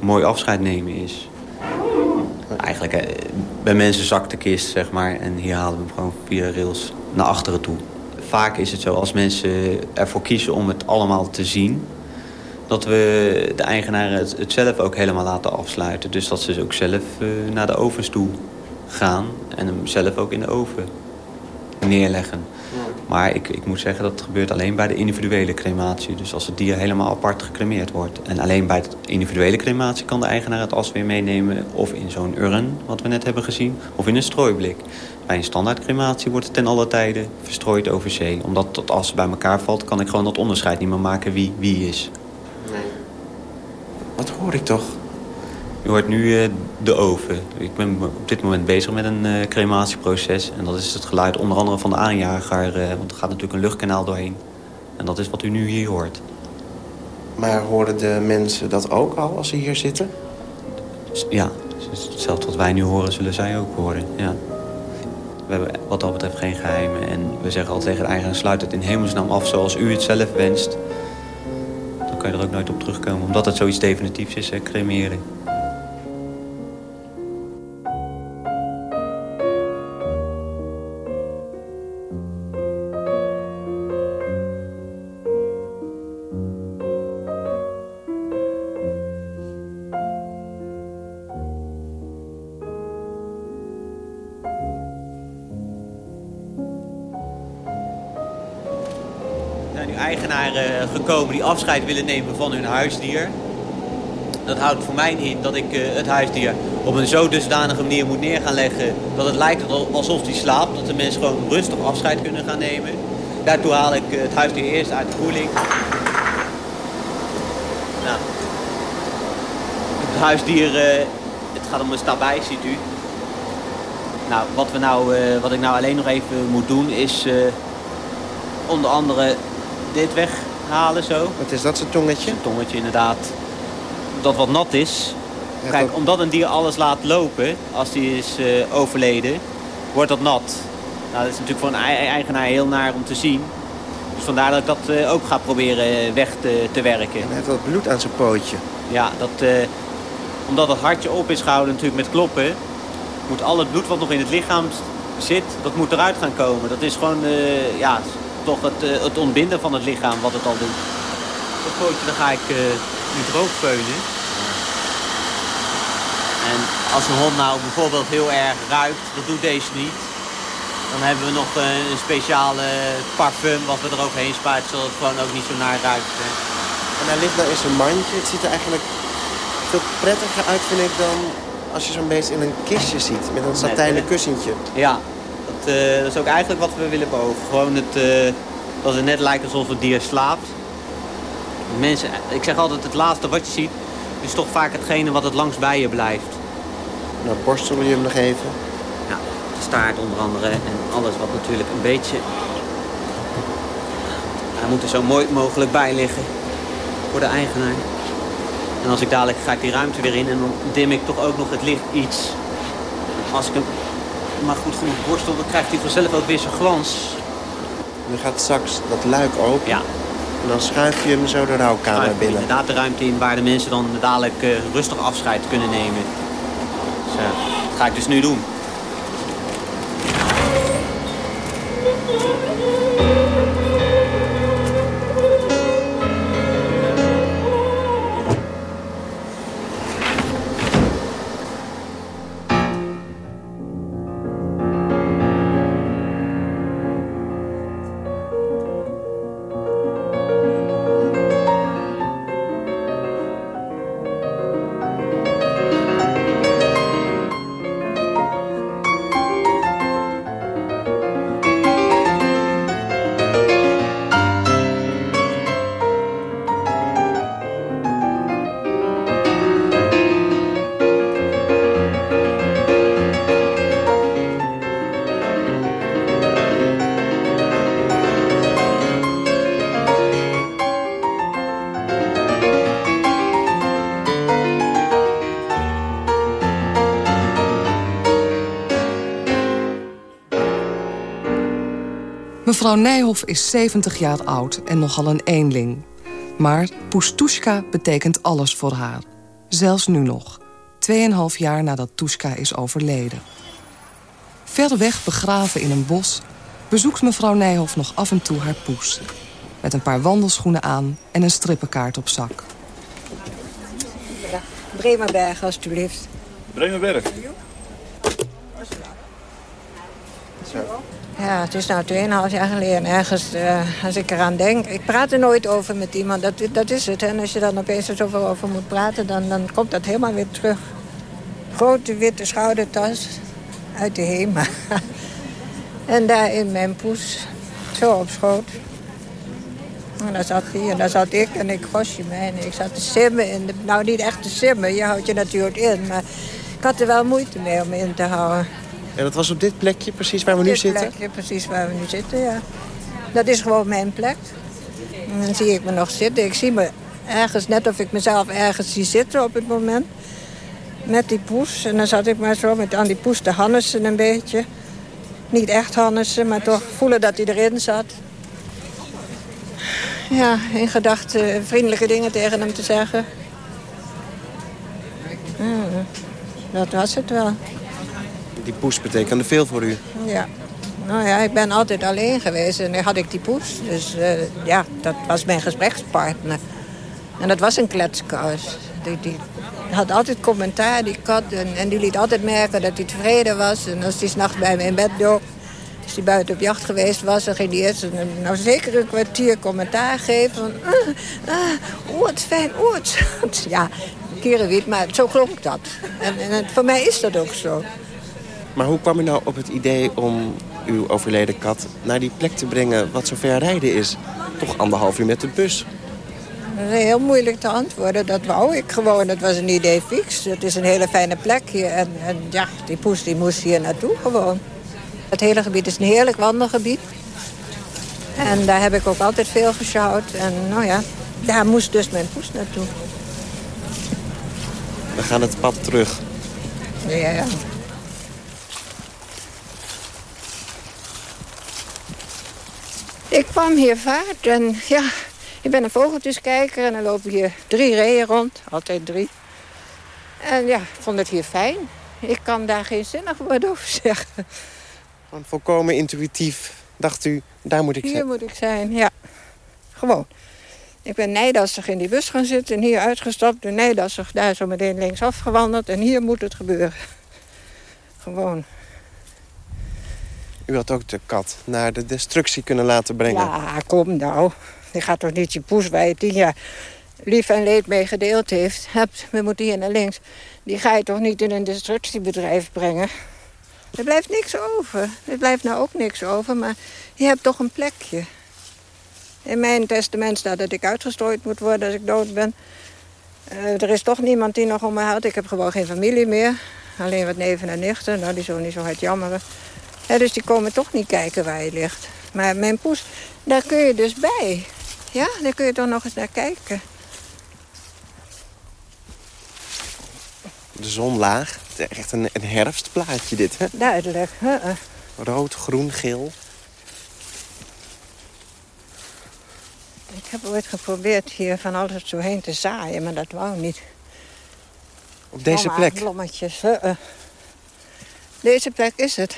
mooi afscheid nemen is. Eigenlijk, uh, bij mensen zakt de kist, zeg maar. En hier halen we hem gewoon via rails naar achteren toe. Vaak is het zo, als mensen ervoor kiezen om het allemaal te zien... dat we de eigenaren het, zelf ook helemaal laten afsluiten. Dus dat ze ook zelf naar de ovens toe gaan en hem zelf ook in de oven neerleggen. Maar ik, ik moet zeggen, dat gebeurt alleen bij de individuele crematie. Dus als het dier helemaal apart gecremeerd wordt. En alleen bij de individuele crematie kan de eigenaar het as weer meenemen... of in zo'n urn, wat we net hebben gezien, of in een strooiblik. Bij een standaard crematie wordt het ten alle tijde verstrooid over zee. Omdat dat as bij elkaar valt, kan ik gewoon dat onderscheid niet meer maken wie wie is. Nee. Wat hoor ik toch? Je hoort nu uh, de oven. Ik ben op dit moment bezig met een uh, crematieproces. En dat is het geluid onder andere van de aanjager. Uh, want er gaat natuurlijk een luchtkanaal doorheen. En dat is wat u nu hier hoort. Maar horen de mensen dat ook al als ze hier zitten? Ja, hetzelfde wat wij nu horen zullen zij ook horen. Ja. We hebben wat dat betreft geen geheimen. En we zeggen altijd tegen de eigenaar, sluit het in hemelsnaam af zoals u het zelf wenst. Dan kan je er ook nooit op terugkomen. Omdat het zoiets definitiefs is, cremeren. Gekomen die afscheid willen nemen van hun huisdier. Dat houdt voor mij in dat ik het huisdier op een zo dusdanige manier moet neer gaan leggen... dat het lijkt alsof hij slaapt, dat de mensen gewoon rustig afscheid kunnen gaan nemen. Daartoe haal ik het huisdier eerst uit de koeling. Nou, het huisdier, het gaat om een stabij, ziet u. Nou, wat, we nou, wat ik nou alleen nog even moet doen is onder andere dit weghalen zo. Wat is dat, zijn tongetje? Een tongetje, inderdaad. Dat wat nat is. Kijk, omdat een dier alles laat lopen, als die is uh, overleden, wordt dat nat. Nou, dat is natuurlijk voor een eigenaar heel naar om te zien. Dus vandaar dat ik dat uh, ook ga proberen weg te, te werken. En hij heeft wat bloed aan zijn pootje. Ja, dat, uh, omdat het hartje op is gehouden natuurlijk met kloppen... moet al het bloed wat nog in het lichaam zit, dat moet eruit gaan komen. Dat is gewoon, ja, toch het, uh, het ontbinden van het lichaam wat het al doet. Dat pootje dan ga ik uh, nu droog veunen. En als een hond nou bijvoorbeeld heel erg ruikt, dat doet deze niet. Dan hebben we nog uh, een speciale parfum wat we er overheen spuiten, zodat het gewoon ook niet zo naar ruikt. Hè. En hij ligt nou in zijn mandje. Het ziet er eigenlijk veel prettiger uit, vind ik, dan als je zo'n beest in een kistje ziet. Met een satijnen kussentje. Ja, dat, uh, dat, is ook eigenlijk wat we willen boven. Gewoon het, uh, dat het net lijkt alsof het dier slaapt. Mensen, ik zeg altijd, het laatste wat je ziet... is toch vaak hetgene wat het langst bij je blijft. Nou, borstel je hem nog even. Ja, de staart onder andere. En alles wat natuurlijk een beetje... Hij moet er zo mooi mogelijk bij liggen. Voor de eigenaar. En als ik dadelijk ga ik die ruimte weer in... en dan dim ik toch ook nog het licht iets. Als ik hem maar goed genoeg borstel, dan krijgt hij vanzelf ook weer zijn glans. Nu gaat straks dat luik open. Ja. En dan schuif je hem zo de rouwkamer Schuif binnen. Inderdaad de ruimte in waar de mensen dan dadelijk uh, rustig afscheid kunnen nemen. Dus, uh, dat ga ik dus nu doen. Mevrouw Nijhoff is 70 jaar oud en nogal een eenling. Maar Poestushka betekent alles voor haar. Zelfs nu nog, 2,5 jaar nadat Tushka is overleden. Ver weg begraven in een bos bezoekt mevrouw Nijhoff nog af en toe haar poes. Met een paar wandelschoenen aan en een strippenkaart op zak. Bremerberg, alstublieft. Bremerberg. Ja, het is nou 2,5 jaar geleden ergens, eh, als ik eraan denk. Ik praat er nooit over met iemand, dat, dat is het. En als je dan opeens er zoveel over moet praten, dan, dan komt dat helemaal weer terug. Grote witte schoudertas uit de HEMA. en daar in mijn poes, zo op schoot. En daar zat hij en daar zat ik en ik gosje mij. En ik zat te simmen. In de, nou, niet echt te simmen, je houdt je natuurlijk in. Maar ik had er wel moeite mee om in te houden. En dat was op dit plekje precies waar we nu Dit zitten? plekje, precies waar we nu zitten, ja. Dat is gewoon mijn plek. En dan zie ik me nog zitten. Ik zie me ergens, net of ik mezelf ergens zie zitten op het moment. Met die poes. En dan zat ik maar zo met aan die poes te hannissen een beetje. Niet echt hannissen, maar toch voelen dat hij erin zat. Ja, in gedachten vriendelijke dingen tegen hem te zeggen. Ja, dat was het wel. Die poes betekende veel voor u. Ja. Nou ja, ik ben altijd alleen geweest en dan had ik die poes. Dus eh, ja, dat was mijn gesprekspartner. En dat was een kletskous. Die, die had altijd commentaar, die kat. En, die liet altijd merken dat hij tevreden was. En als hij s'nachts bij me in bed dook... Als hij buiten op jacht geweest was, dan ging hij eerst een, nou zeker een kwartier commentaar geven. Van, ah, ah, oort, fijn, oort. Ja, kierenwiet, maar zo klonk dat. En, het- voor mij is dat ook zo. Maar hoe kwam u nou op het idee om uw overleden kat naar die plek te brengen wat zo ver rijden is? Toch anderhalf uur met de bus. Dat is heel moeilijk te antwoorden. Dat wou ik gewoon. Het was een idee fix. Het is een hele fijne plek hier. En, en ja, die poes die moest hier naartoe gewoon. Het hele gebied is een heerlijk wandelgebied. En daar heb ik ook altijd veel gesjouwd. En nou ja, daar moest dus mijn poes naartoe. We gaan het pad terug. Ja, ja. Ik kwam hier vaart en ja, ik ben een vogeltjeskijker en dan lopen hier drie reeën rond. Altijd drie. En ja, ik vond het hier fijn. Ik kan daar geen zinnig woord over zeggen. Gewoon volkomen intuïtief dacht u, daar moet ik Hier zijn. moet ik zijn, ja. Gewoon. Ik ben nijdassig in die bus gaan zitten en hier uitgestapt. En nijdassig daar zo meteen linksaf gewandeld. En hier moet het gebeuren. Gewoon. U had ook de kat naar de destructie kunnen laten brengen. Ja, kom nou. Die gaat toch niet je poes waar je jaar lief en leed mee gedeeld heeft. Hebt, we moeten hier naar links. Die ga je toch niet in een destructiebedrijf brengen? Er blijft niks over. Er blijft nou ook niks over, maar je hebt toch een plekje. In mijn testament staat dat ik uitgestrooid moet worden als ik dood ben. Eh, er is toch niemand die nog om me houdt. Ik heb gewoon geen familie meer. Alleen wat neven en nichten. Nou, die zullen niet zo hard jammeren. Ja, dus die komen toch niet kijken waar je ligt. Maar mijn poes, daar kun je dus bij. Ja, daar kun je toch nog eens naar kijken. De zon laag. Het is echt een, een herfstplaatje dit, hè? Duidelijk. Rood, groen, geel. Ik heb ooit geprobeerd hier van alles zo heen te zaaien, maar dat wou niet. Op deze plek. Blommetjes. Deze plek is het.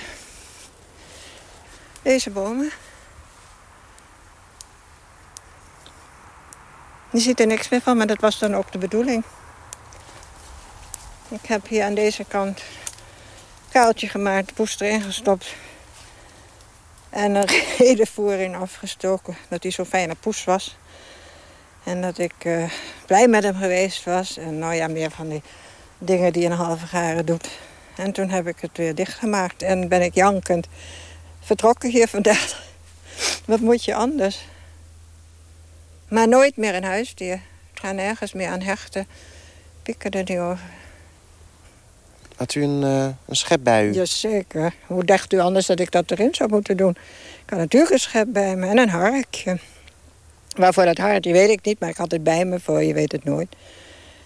Deze bomen. Je ziet er niks meer van, maar dat was dan ook de bedoeling. Ik heb hier aan deze kant een kuiltje gemaakt, poes erin gestopt. En een redenvoering afgestoken, dat hij zo'n fijne poes was. En dat ik eh, blij met hem geweest was. En nou ja, meer van die dingen die een halve garen doet. En toen heb ik het weer dichtgemaakt en ben ik jankend vertrokken hier vandaan. Wat moet je anders? Maar nooit meer een huisdier. Ik ga nergens meer aan hechten. Pikken er niet over. Had u een, eh, een schep bij u? Jazeker. Hoe dacht u anders dat ik dat erin zou moeten doen? Ik had natuurlijk een schep bij me en een harkje. Waarvoor dat harkje weet ik niet, maar ik had het bij me voor, je weet het nooit.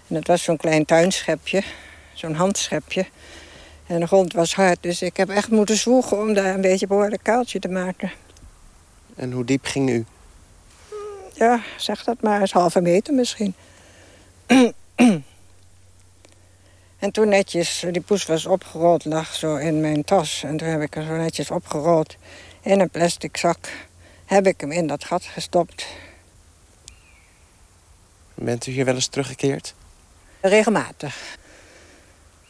En dat was zo'n klein tuinschepje, zo'n handschepje. En de grond was hard, dus ik heb echt moeten zwoegen om daar een beetje behoorlijk kuiltje te maken. En hoe diep ging u? Ja, zeg dat maar, eens halve meter misschien. en toen netjes, die poes was opgerold, lag zo in mijn tas. En toen heb ik er zo netjes opgerold in een plastic zak. Heb ik hem in dat gat gestopt. Bent u hier wel eens teruggekeerd? Regelmatig.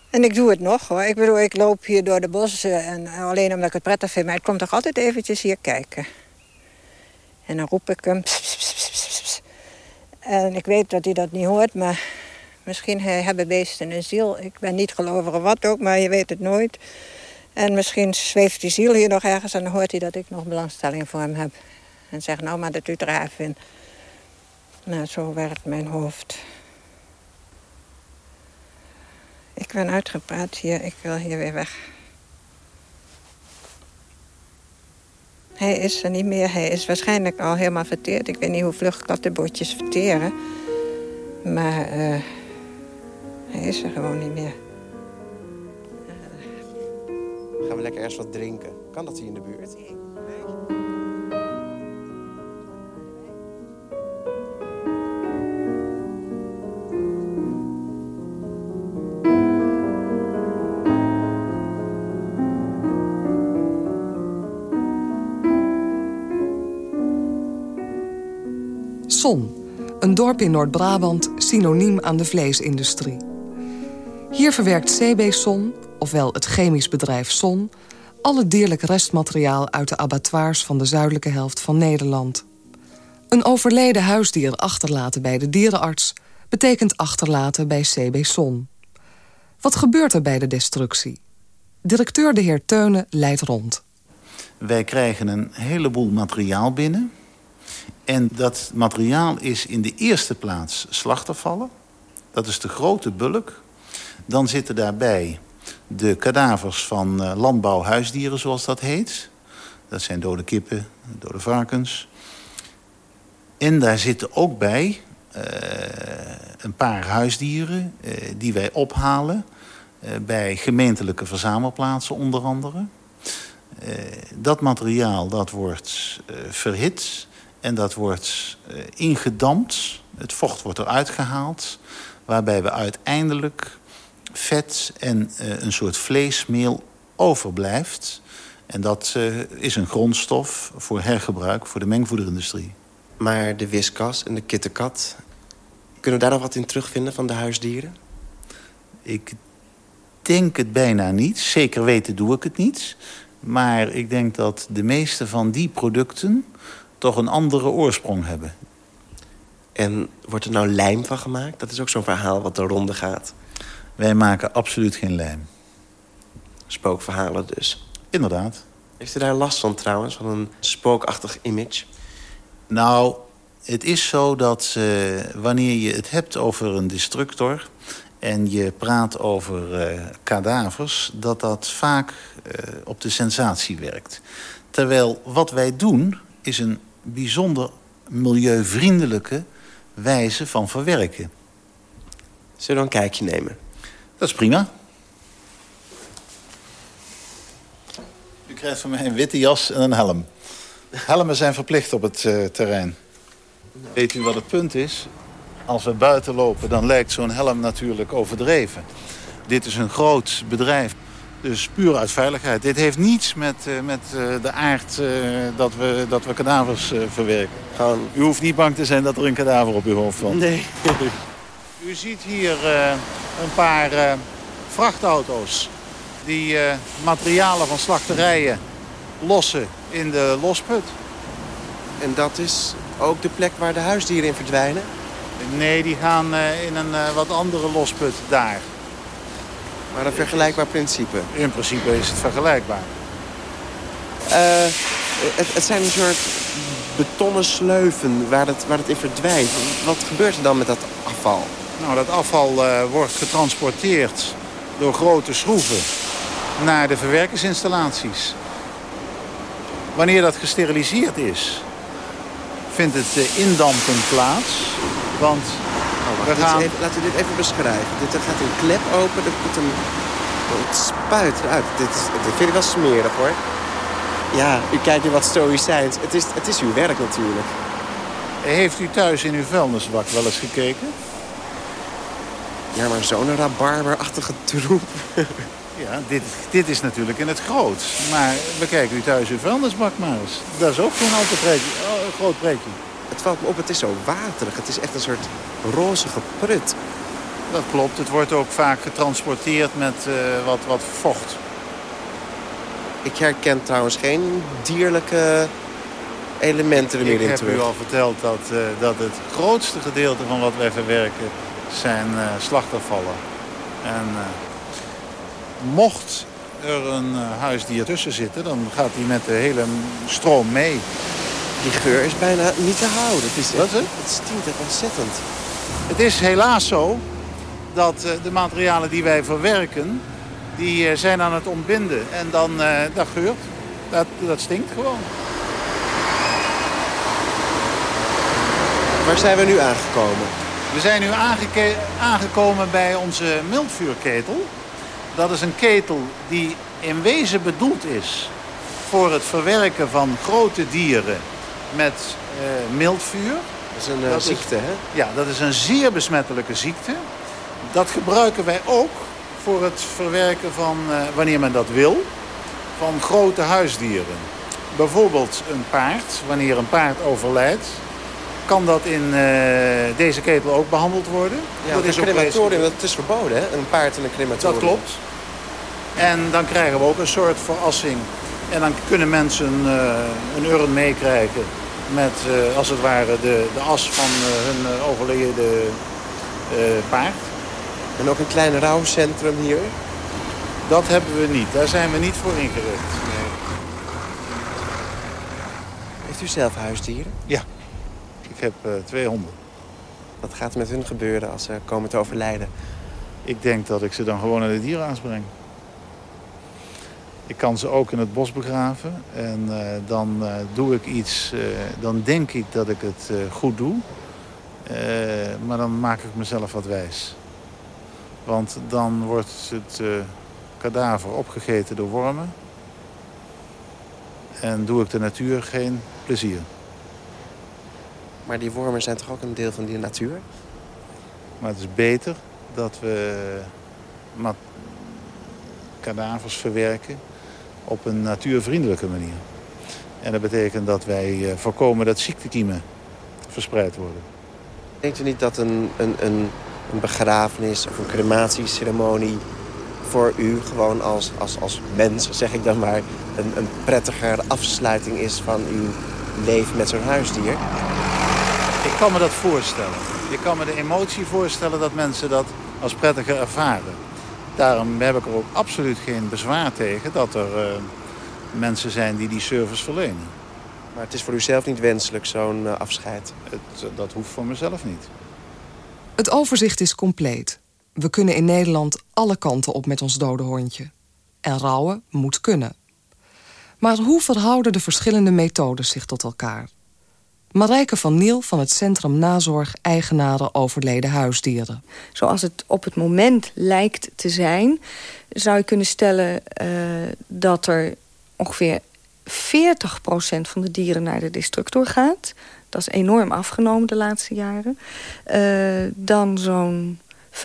En ik doe het nog hoor. Ik bedoel, ik loop hier door de bossen en alleen omdat ik het prettig vind. Maar ik kom toch altijd eventjes hier kijken. En dan roep ik hem. En ik weet dat hij dat niet hoort, maar misschien hebben beesten een ziel. Ik ben niet gelovig of wat ook, maar je weet het nooit. En misschien zweeft die ziel hier nog ergens en dan hoort hij dat ik nog belangstelling voor hem heb. En zegt nou maar dat u het raar vindt. Nou, zo werkt mijn hoofd. Ik ben uitgepraat hier, ik wil hier weer weg. Hij is er niet meer, hij is waarschijnlijk al helemaal verteerd. Ik weet niet hoe vlug kattenbootjes verteren. Maar uh, hij is er gewoon niet meer. Gaan we lekker ergens wat drinken? Kan dat hier in de buurt? Son, een dorp in Noord-Brabant synoniem aan de vleesindustrie. Hier verwerkt CB Son, ofwel het chemisch bedrijf Son... alle dierlijk restmateriaal uit de abattoirs van de zuidelijke helft van Nederland. Een overleden huisdier achterlaten bij de dierenarts... betekent achterlaten bij CB Son. Wat gebeurt er bij de destructie? Directeur de heer Teunen leidt rond. Wij krijgen een heleboel materiaal binnen... En dat materiaal is in de eerste plaats slachtafvallen. Dat is de grote bulk. Dan zitten daarbij de kadavers van uh, landbouwhuisdieren, zoals dat heet. Dat zijn dode kippen, dode varkens. En daar zitten ook bij uh, een paar huisdieren uh, die wij ophalen... bij gemeentelijke verzamelplaatsen onder andere. dat materiaal dat wordt verhit en dat wordt uh, ingedampt. Het vocht wordt eruit gehaald. Waarbij we uiteindelijk vet en uh, een soort vleesmeel overblijft. En dat uh, is een grondstof voor hergebruik voor de mengvoederindustrie. Maar de wiskas en de kittenkat... kunnen we daar nog wat in terugvinden van de huisdieren? Ik denk het bijna niet. Zeker weten doe ik het niet. Maar ik denk dat de meeste van die producten toch een andere oorsprong hebben. En wordt er nou lijm van gemaakt? Dat is ook zo'n verhaal wat de ronde gaat. Wij maken absoluut geen lijm. Spookverhalen dus. Inderdaad. Heeft u daar last van trouwens, van een spookachtig image? Nou, het is zo dat uh, wanneer je het hebt over een destructor... en je praat over uh, kadavers, dat dat vaak uh, op de sensatie werkt. Terwijl wat wij doen is een bijzonder milieuvriendelijke wijze van verwerken. Zullen we een kijkje nemen? Dat is prima. U krijgt van mij een witte jas en een helm. Helmen zijn verplicht op het uh, terrein. Weet u wat het punt is? Als we buiten lopen, dan lijkt zo'n helm natuurlijk overdreven. Dit is een groot bedrijf dus puur uit veiligheid. Dit heeft niets met, uh, met uh, de aard uh, dat, we, dat we kadavers verwerken. Gewoon... U hoeft niet bang te zijn dat er een kadaver op uw hoofd valt. Nee. U ziet hier een paar vrachtauto's die materialen van slachterijen lossen in de losput. En dat is ook de plek waar de huisdieren in verdwijnen? Nee, die gaan in een wat andere losput daar. Maar een vergelijkbaar principe? In principe is het vergelijkbaar. Uh, het, het, zijn een soort betonnen sleuven waar het, waar het in verdwijnt. Wat gebeurt er dan met dat afval? Nou, dat afval uh, wordt getransporteerd door grote schroeven naar de verwerkingsinstallaties. Wanneer dat gesteriliseerd is, vindt het uh, indampen plaats. Want gaan... Even, laten we dit even beschrijven. Dit, er gaat een klep open, er komt een... Het spuit eruit. Dit, is, dit vind ik wel smerig, hoor. Ja, u kijkt nu wat stoïcijns. Het is, het is uw werk natuurlijk. Heeft u thuis in uw vuilnisbak wel eens gekeken? Ja, maar zo'n rabarberachtige troep. ja, dit, dit is natuurlijk in het groot. Maar bekijk u thuis uw vuilnisbak maar eens. Dat is ook te oh, groot preekje het valt me op, het is zo waterig. Het is echt een soort rozige prut. Dat klopt. Het wordt ook vaak getransporteerd met uh, wat, wat vocht. Ik herken trouwens geen dierlijke elementen er meer in terug. Ik heb u al verteld dat, uh, dat het grootste gedeelte van wat wij verwerken zijn uh, slachtafvallen. En mocht er een huisdier tussen zitten, dan gaat hij met de hele stroom mee. Die geur is bijna niet te houden. Het, is Wat is het? het stinkt echt ontzettend. Het is helaas zo dat de materialen die wij verwerken... die zijn aan het ontbinden. En dan, uh, dat geurt. Dat, dat stinkt gewoon. Waar zijn we nu aangekomen? We zijn nu aangekomen bij onze mildvuurketel. Dat is een ketel die in wezen bedoeld is... voor het verwerken van grote dieren met uh, mildvuur. Dat is een dat ziekte, is, hè? Ja, dat is een zeer besmettelijke ziekte. Dat gebruiken wij ook voor het verwerken van, uh, wanneer men dat wil, van grote huisdieren. Bijvoorbeeld een paard. Wanneer een paard overlijdt, kan dat in deze ketel ook behandeld worden. Ja, dat is een crematorium, dat is verboden, hè? Een paard in een crematorium. Dat klopt. En dan krijgen we ook een soort verrassing. En dan kunnen mensen een urn meekrijgen met uh, als het ware de, de as van uh, hun uh, overleden paard. En ook een klein rouwcentrum hier? Dat hebben we niet. Daar zijn we niet voor ingericht. Nee. Heeft u zelf huisdieren? Ja. Ik heb twee honden. Wat gaat er met hun gebeuren als ze komen te overlijden? Ik denk dat ik ze dan gewoon naar de dierenarts breng. Ik kan ze ook in het bos begraven. En uh, dan uh, doe ik iets, uh, dan denk ik dat ik het goed doe. maar dan maak ik mezelf wat wijs. Want dan wordt het kadaver opgegeten door wormen. En doe ik de natuur geen plezier. Maar die wormen zijn toch ook een deel van die natuur? Maar het is beter dat we kadavers verwerken op een natuurvriendelijke manier. En dat betekent dat wij voorkomen dat ziektekiemen verspreid worden. Denkt u niet dat een, een, een, een begrafenis of een crematieceremonie voor u gewoon als, als, als mens, zeg ik dan maar, een, een prettiger afsluiting is van uw leven met zo'n huisdier? Ik kan me dat voorstellen. Ik kan me de emotie voorstellen dat mensen dat als prettiger ervaren. Daarom heb ik er ook absoluut geen bezwaar tegen dat er uh, mensen zijn die die service verlenen. Maar het is voor u zelf niet wenselijk, zo'n uh, afscheid? Het, dat hoeft voor mezelf niet. Het overzicht is compleet. We kunnen in Nederland alle kanten op met ons dode hondje. En rouwen moet kunnen. Maar hoe verhouden de verschillende methodes zich tot elkaar? Marijke van Niel van het Centrum Nazorg Eigenaren Overleden Huisdieren. Zoals het op het moment lijkt te zijn... zou je kunnen stellen uh, dat er ongeveer 40% van de dieren naar de destructor gaat. Dat is enorm afgenomen de laatste jaren. Uh, dan zo'n 50%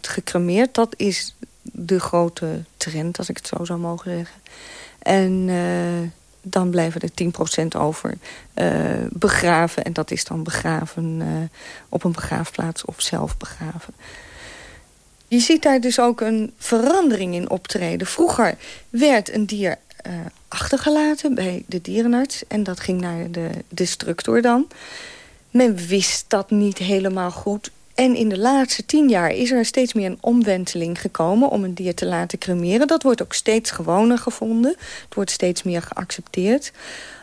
gecremeerd. Dat is de grote trend, als ik het zo zou mogen zeggen. En... Uh, dan blijven er 10% over uh, begraven. En dat is dan begraven uh, op een begraafplaats of zelf begraven. Je ziet daar dus ook een verandering in optreden. Vroeger werd een dier uh, achtergelaten bij de dierenarts. En dat ging naar de destructor dan. Men wist dat niet helemaal goed. En in de laatste tien jaar is er steeds meer een omwenteling gekomen... om een dier te laten cremeren. Dat wordt ook steeds gewoner gevonden. Het wordt steeds meer geaccepteerd.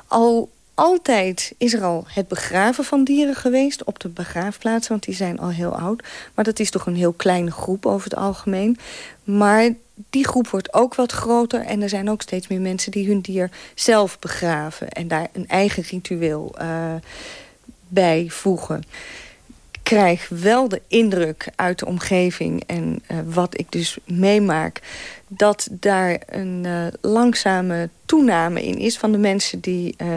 Al altijd is er al het begraven van dieren geweest op de begraafplaatsen... want die zijn al heel oud. Maar dat is toch een heel kleine groep over het algemeen. Maar die groep wordt ook wat groter... en er zijn ook steeds meer mensen die hun dier zelf begraven... en daar een eigen ritueel uh, bij voegen krijg wel de indruk uit de omgeving en uh, wat ik dus meemaak... dat daar een uh, langzame toename in is van de mensen die uh,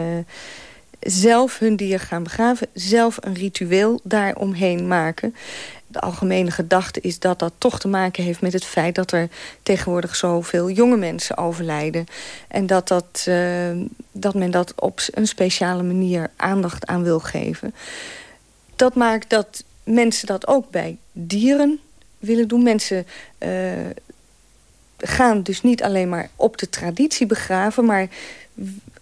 zelf hun dier gaan begraven... zelf een ritueel daaromheen maken. De algemene gedachte is dat dat toch te maken heeft met het feit... dat er tegenwoordig zoveel jonge mensen overlijden. En dat, dat, dat men dat op een speciale manier aandacht aan wil geven dat maakt dat mensen dat ook bij dieren willen doen. Mensen uh, gaan dus niet alleen maar op de traditie begraven... maar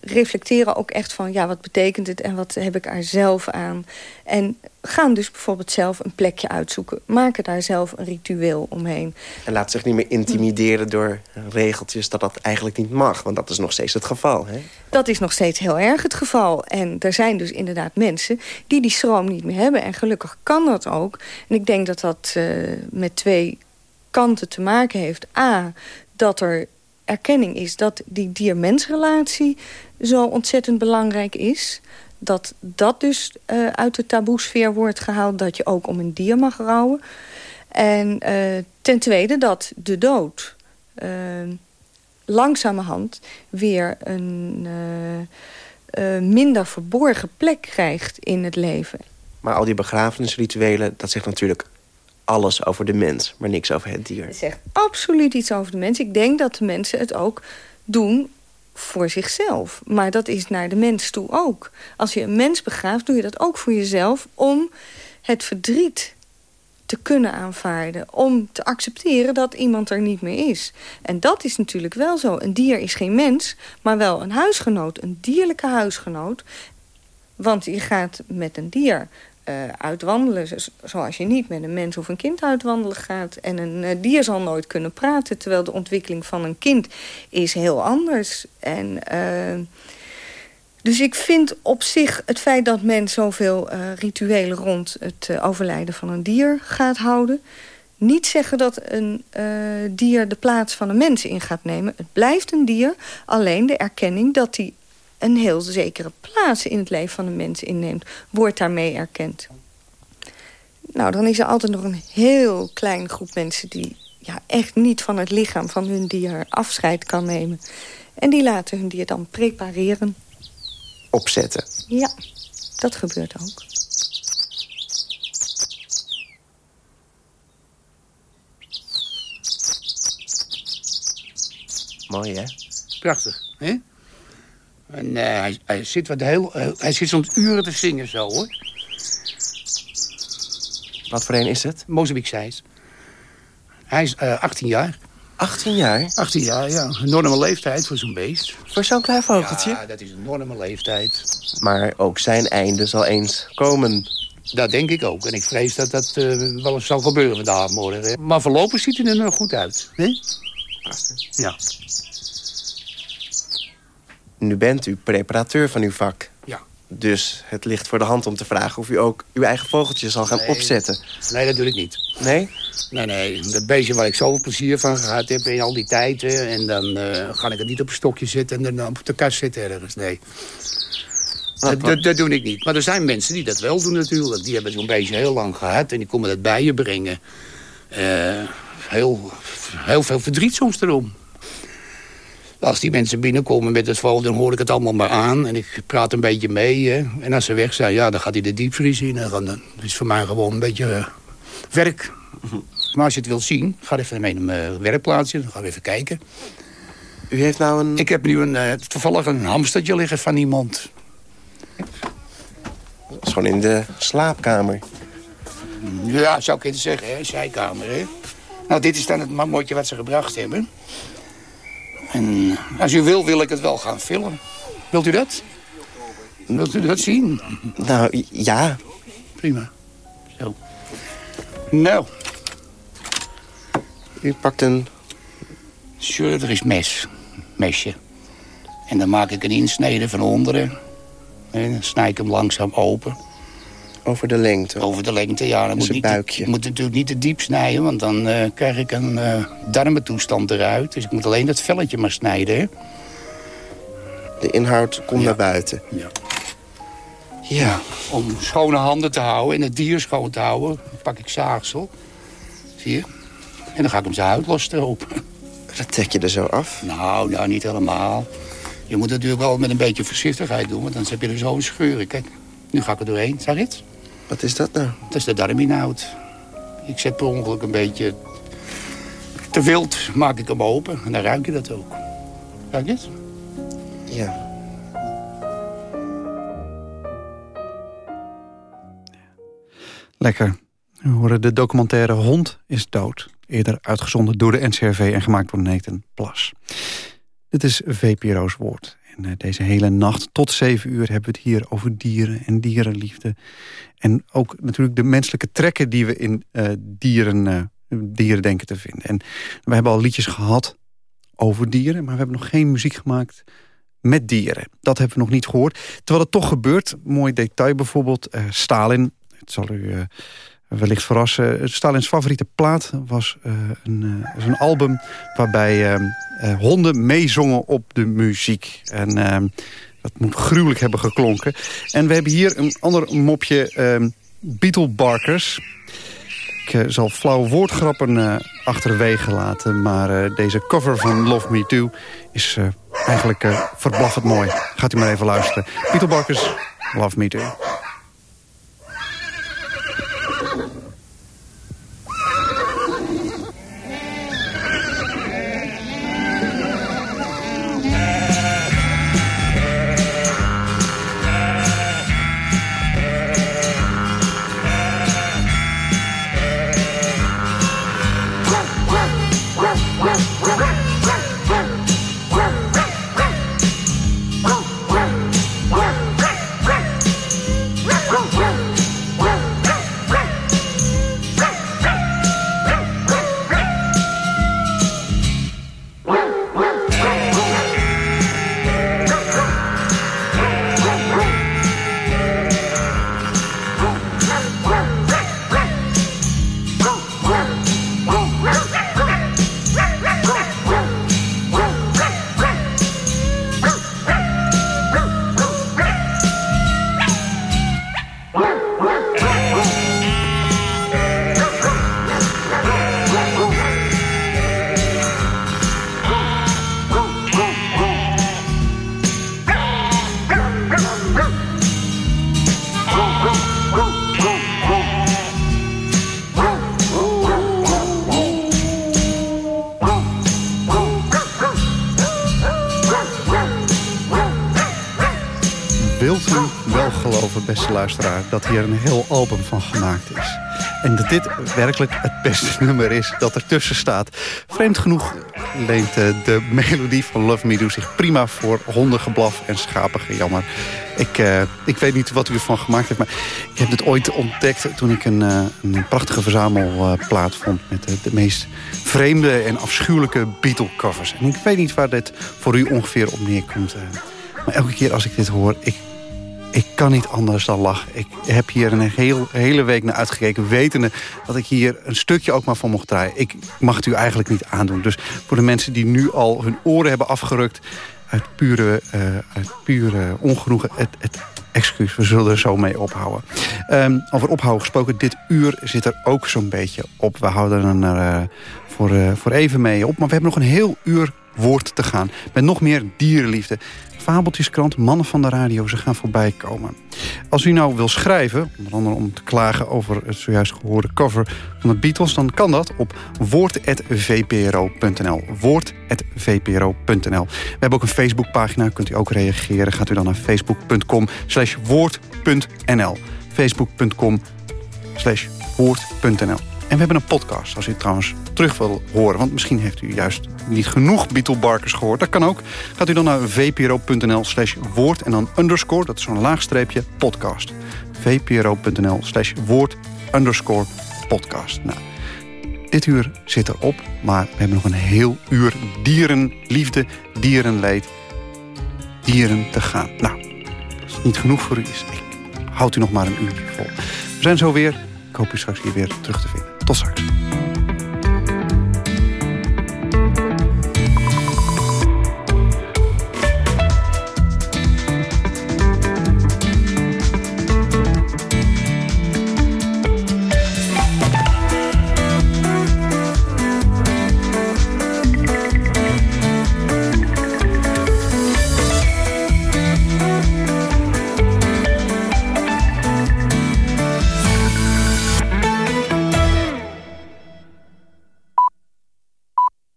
reflecteren ook echt van, ja, wat betekent het en wat heb ik er zelf aan? En gaan dus bijvoorbeeld zelf een plekje uitzoeken. Maken daar zelf een ritueel omheen. En laat zich niet meer intimideren door regeltjes dat dat eigenlijk niet mag. Want dat is nog steeds het geval, hè? Dat is nog steeds heel erg het geval. En er zijn dus inderdaad mensen die die stroom niet meer hebben. En gelukkig kan dat ook. En ik denk dat dat uh, met twee kanten te maken heeft. A, dat er erkenning is dat die dier-mensrelatie zo ontzettend belangrijk is. Dat dat dus uh, uit de taboesfeer wordt gehaald... dat je ook om een dier mag rouwen. En uh, ten tweede dat de dood uh, langzamerhand weer een minder verborgen plek krijgt in het leven. Maar al die begrafenisrituelen, dat zegt natuurlijk alles over de mens, maar niks over het dier. Het zegt absoluut iets over de mens. Ik denk dat de mensen het ook doen voor zichzelf. Maar dat is naar de mens toe ook. Als je een mens begraaft, doe je dat ook voor jezelf... om het verdriet te kunnen aanvaarden. Om te accepteren dat iemand er niet meer is. En dat is natuurlijk wel zo. Een dier is geen mens, maar wel een huisgenoot. Een dierlijke huisgenoot. Want je gaat met een dier uh, uitwandelen. Zoals je niet met een mens of een kind uitwandelen gaat. En een uh, dier zal nooit kunnen praten. Terwijl de ontwikkeling van een kind is heel anders. En, uh, dus ik vind op zich het feit dat men zoveel rituelen rond het overlijden van een dier gaat houden... niet zeggen dat een dier de plaats van een mens in gaat nemen. Het blijft een dier, alleen de erkenning dat hij een heel zekere plaats in het leven van de mens inneemt, wordt daarmee erkend. Nou, dan is er altijd nog een heel kleine groep mensen die ja, echt niet van het lichaam van hun dier afscheid kan nemen. En die laten hun dier dan prepareren. Opzetten. Ja, dat gebeurt ook. Mooi, hè? Prachtig, hè? En uh, hij, hij, zit wat heel, uh, hij zit soms uren te zingen zo, hoor. Wat voor een is het? Mozambique Seis. Hij is uh, 18 jaar. 18 jaar? 18 jaar, ja. Een enorme leeftijd voor zo'n beest. Voor zo'n klein vogeltje? Ja, dat is een enorme leeftijd. Maar ook zijn einde zal eens komen. Dat denk ik ook. En ik vrees dat dat wel eens zal gebeuren vandaag morgen. Maar voorlopig ziet hij er nog goed uit. Hè? Ja. Nu bent u preparateur van uw vak. Ja. Dus het ligt voor de hand om te vragen of u ook uw eigen vogeltjes zal gaan nee. opzetten. Nee, dat doe ik niet. Nee? Nee, nee. Dat beestje waar ik zoveel plezier van gehad heb in al die tijden... en dan uh, ga ik het niet op een stokje zitten en dan op de kast zitten ergens. Nee. Dat, dat, dat, doe ik niet. Maar er zijn mensen die dat wel doen natuurlijk. Die hebben zo'n beestje heel lang gehad en die komen dat bij je brengen. Uh, heel, heel veel verdriet soms erom. Als die mensen binnenkomen met het vogel, dan hoor ik het allemaal maar aan. En ik praat een beetje mee. Hè. En als ze weg zijn, ja, dan gaat hij de diepvries in. En dan, dat is voor mij gewoon een beetje uh, werk. Maar als je het wilt zien, ga even mee naar mijn werkplaatsje. Dan gaan we even kijken. U heeft nou een... Ik heb nu een, uh, toevallig een hamstertje liggen van iemand. Dat is gewoon in de slaapkamer. Ja, zou ik even zeggen, hè. Zijkamer, hè. Nou, dit is dan het mamotje wat ze gebracht hebben. En als u wil, wil ik het wel gaan filmen. Wilt u dat? Wilt u dat zien? Nou, ja. Prima. Zo. Nou. U pakt een... Sure, er is mes. Mesje. En dan maak ik een insnede van onderen. En dan snij ik hem langzaam open. Over de lengte? Over de lengte, ja. Dan moet, niet moet natuurlijk niet te diep snijden, want dan uh, krijg ik een uh, darmentoestand eruit. Dus ik moet alleen dat velletje maar snijden. Hè? De inhoud komt ja. naar buiten? Ja. Ja, om schone handen te houden en het dier schoon te houden, pak ik zaagsel. Zie je? En dan ga ik hem zijn huid losstropen. Dat trek je er zo af? Nou, nou, niet helemaal. Je moet het natuurlijk wel met een beetje voorzichtigheid doen, want dan heb je er zo een scheuren. Kijk, nu ga ik er doorheen. Zag je het? Wat is dat nou? Dat is de darminhoud. Ik zet per ongeluk een beetje te wild, maak ik hem open. En dan ruik je dat ook. Ruik je het? Ja. Lekker. We horen de documentaire Hond is dood. Eerder uitgezonden door de NCRV en gemaakt door Nathan Plas. Dit is VPRO's Woord. En eh, deze hele nacht tot zeven uur hebben we het hier over dieren en dierenliefde. En ook natuurlijk de menselijke trekken die we in uh, dieren, uh, dieren denken te vinden. En we hebben al liedjes gehad over dieren, maar we hebben nog geen muziek gemaakt met dieren. Dat hebben we nog niet gehoord. Terwijl het toch gebeurt, mooi detail bijvoorbeeld, Stalin, het zal u wellicht verrassen. Stalins favoriete plaat was een, uh, een album waarbij uh, honden meezongen op de muziek. En dat moet gruwelijk hebben geklonken. En we hebben hier een ander mopje Beetle Barkers. Ik zal flauwe woordgrappen achterwege laten. Maar deze cover van Love Me Too is eigenlijk verblaffend mooi. Gaat u maar even luisteren. Beetle Barkers, Love Me Too. Dat hier een heel album van gemaakt is. En dat dit werkelijk het beste nummer is dat ertussen staat. Vreemd genoeg leent eh, de melodie van Love Me Do zich prima voor hondengeblaf en schapengejammer. Ik, uh, ik weet niet wat u ervan gemaakt heeft, maar ik heb het ooit ontdekt toen ik een, uh, een prachtige verzamelplaat vond met de, meest vreemde en afschuwelijke Beatle covers. En ik weet niet waar dit voor u ongeveer op neerkomt. maar elke keer als ik dit hoor, ik ik kan niet anders dan lachen. Ik heb hier een heel, hele week naar uitgekeken... wetende dat ik hier een stukje ook maar van mocht draaien. Ik mag het u eigenlijk niet aandoen. Dus voor de mensen die nu al hun oren hebben afgerukt... uit pure, uh, pure ongenoegen... Het, excuus, we zullen er zo mee ophouden. Um, over ophouden gesproken, dit uur zit er ook zo'n beetje op. We houden er uh, voor, uh, voor even mee op. Maar we hebben nog een heel uur woord te gaan. Met nog meer dierenliefde. Fabeltjeskrant, mannen van de radio, ze gaan voorbij komen. Als u nou wil schrijven, onder andere om te klagen over het zojuist gehoorde cover van de Beatles... dan kan dat op woord.vpro.nl. Woord.vpro.nl. We hebben ook een Facebookpagina, kunt u ook reageren. Gaat u dan naar facebook.com slash woord.nl. Facebook.com slash woord.nl. En we hebben een podcast, als u trouwens terug wil horen. Want misschien heeft u juist niet genoeg Beetle Barkers gehoord. Dat kan ook. Gaat u dan naar vpro.nl slash woord en dan underscore, dat is zo'n laagstreepje, podcast. vpro.nl slash woord underscore podcast. Nou, dit uur zit erop, maar we hebben nog een heel uur dierenliefde, dierenleed, dieren te gaan. Nou, als het niet genoeg voor u is, ik houd u nog maar een uurtje vol. We zijn zo weer. Ik hoop u straks hier weer terug te vinden. Tot straks.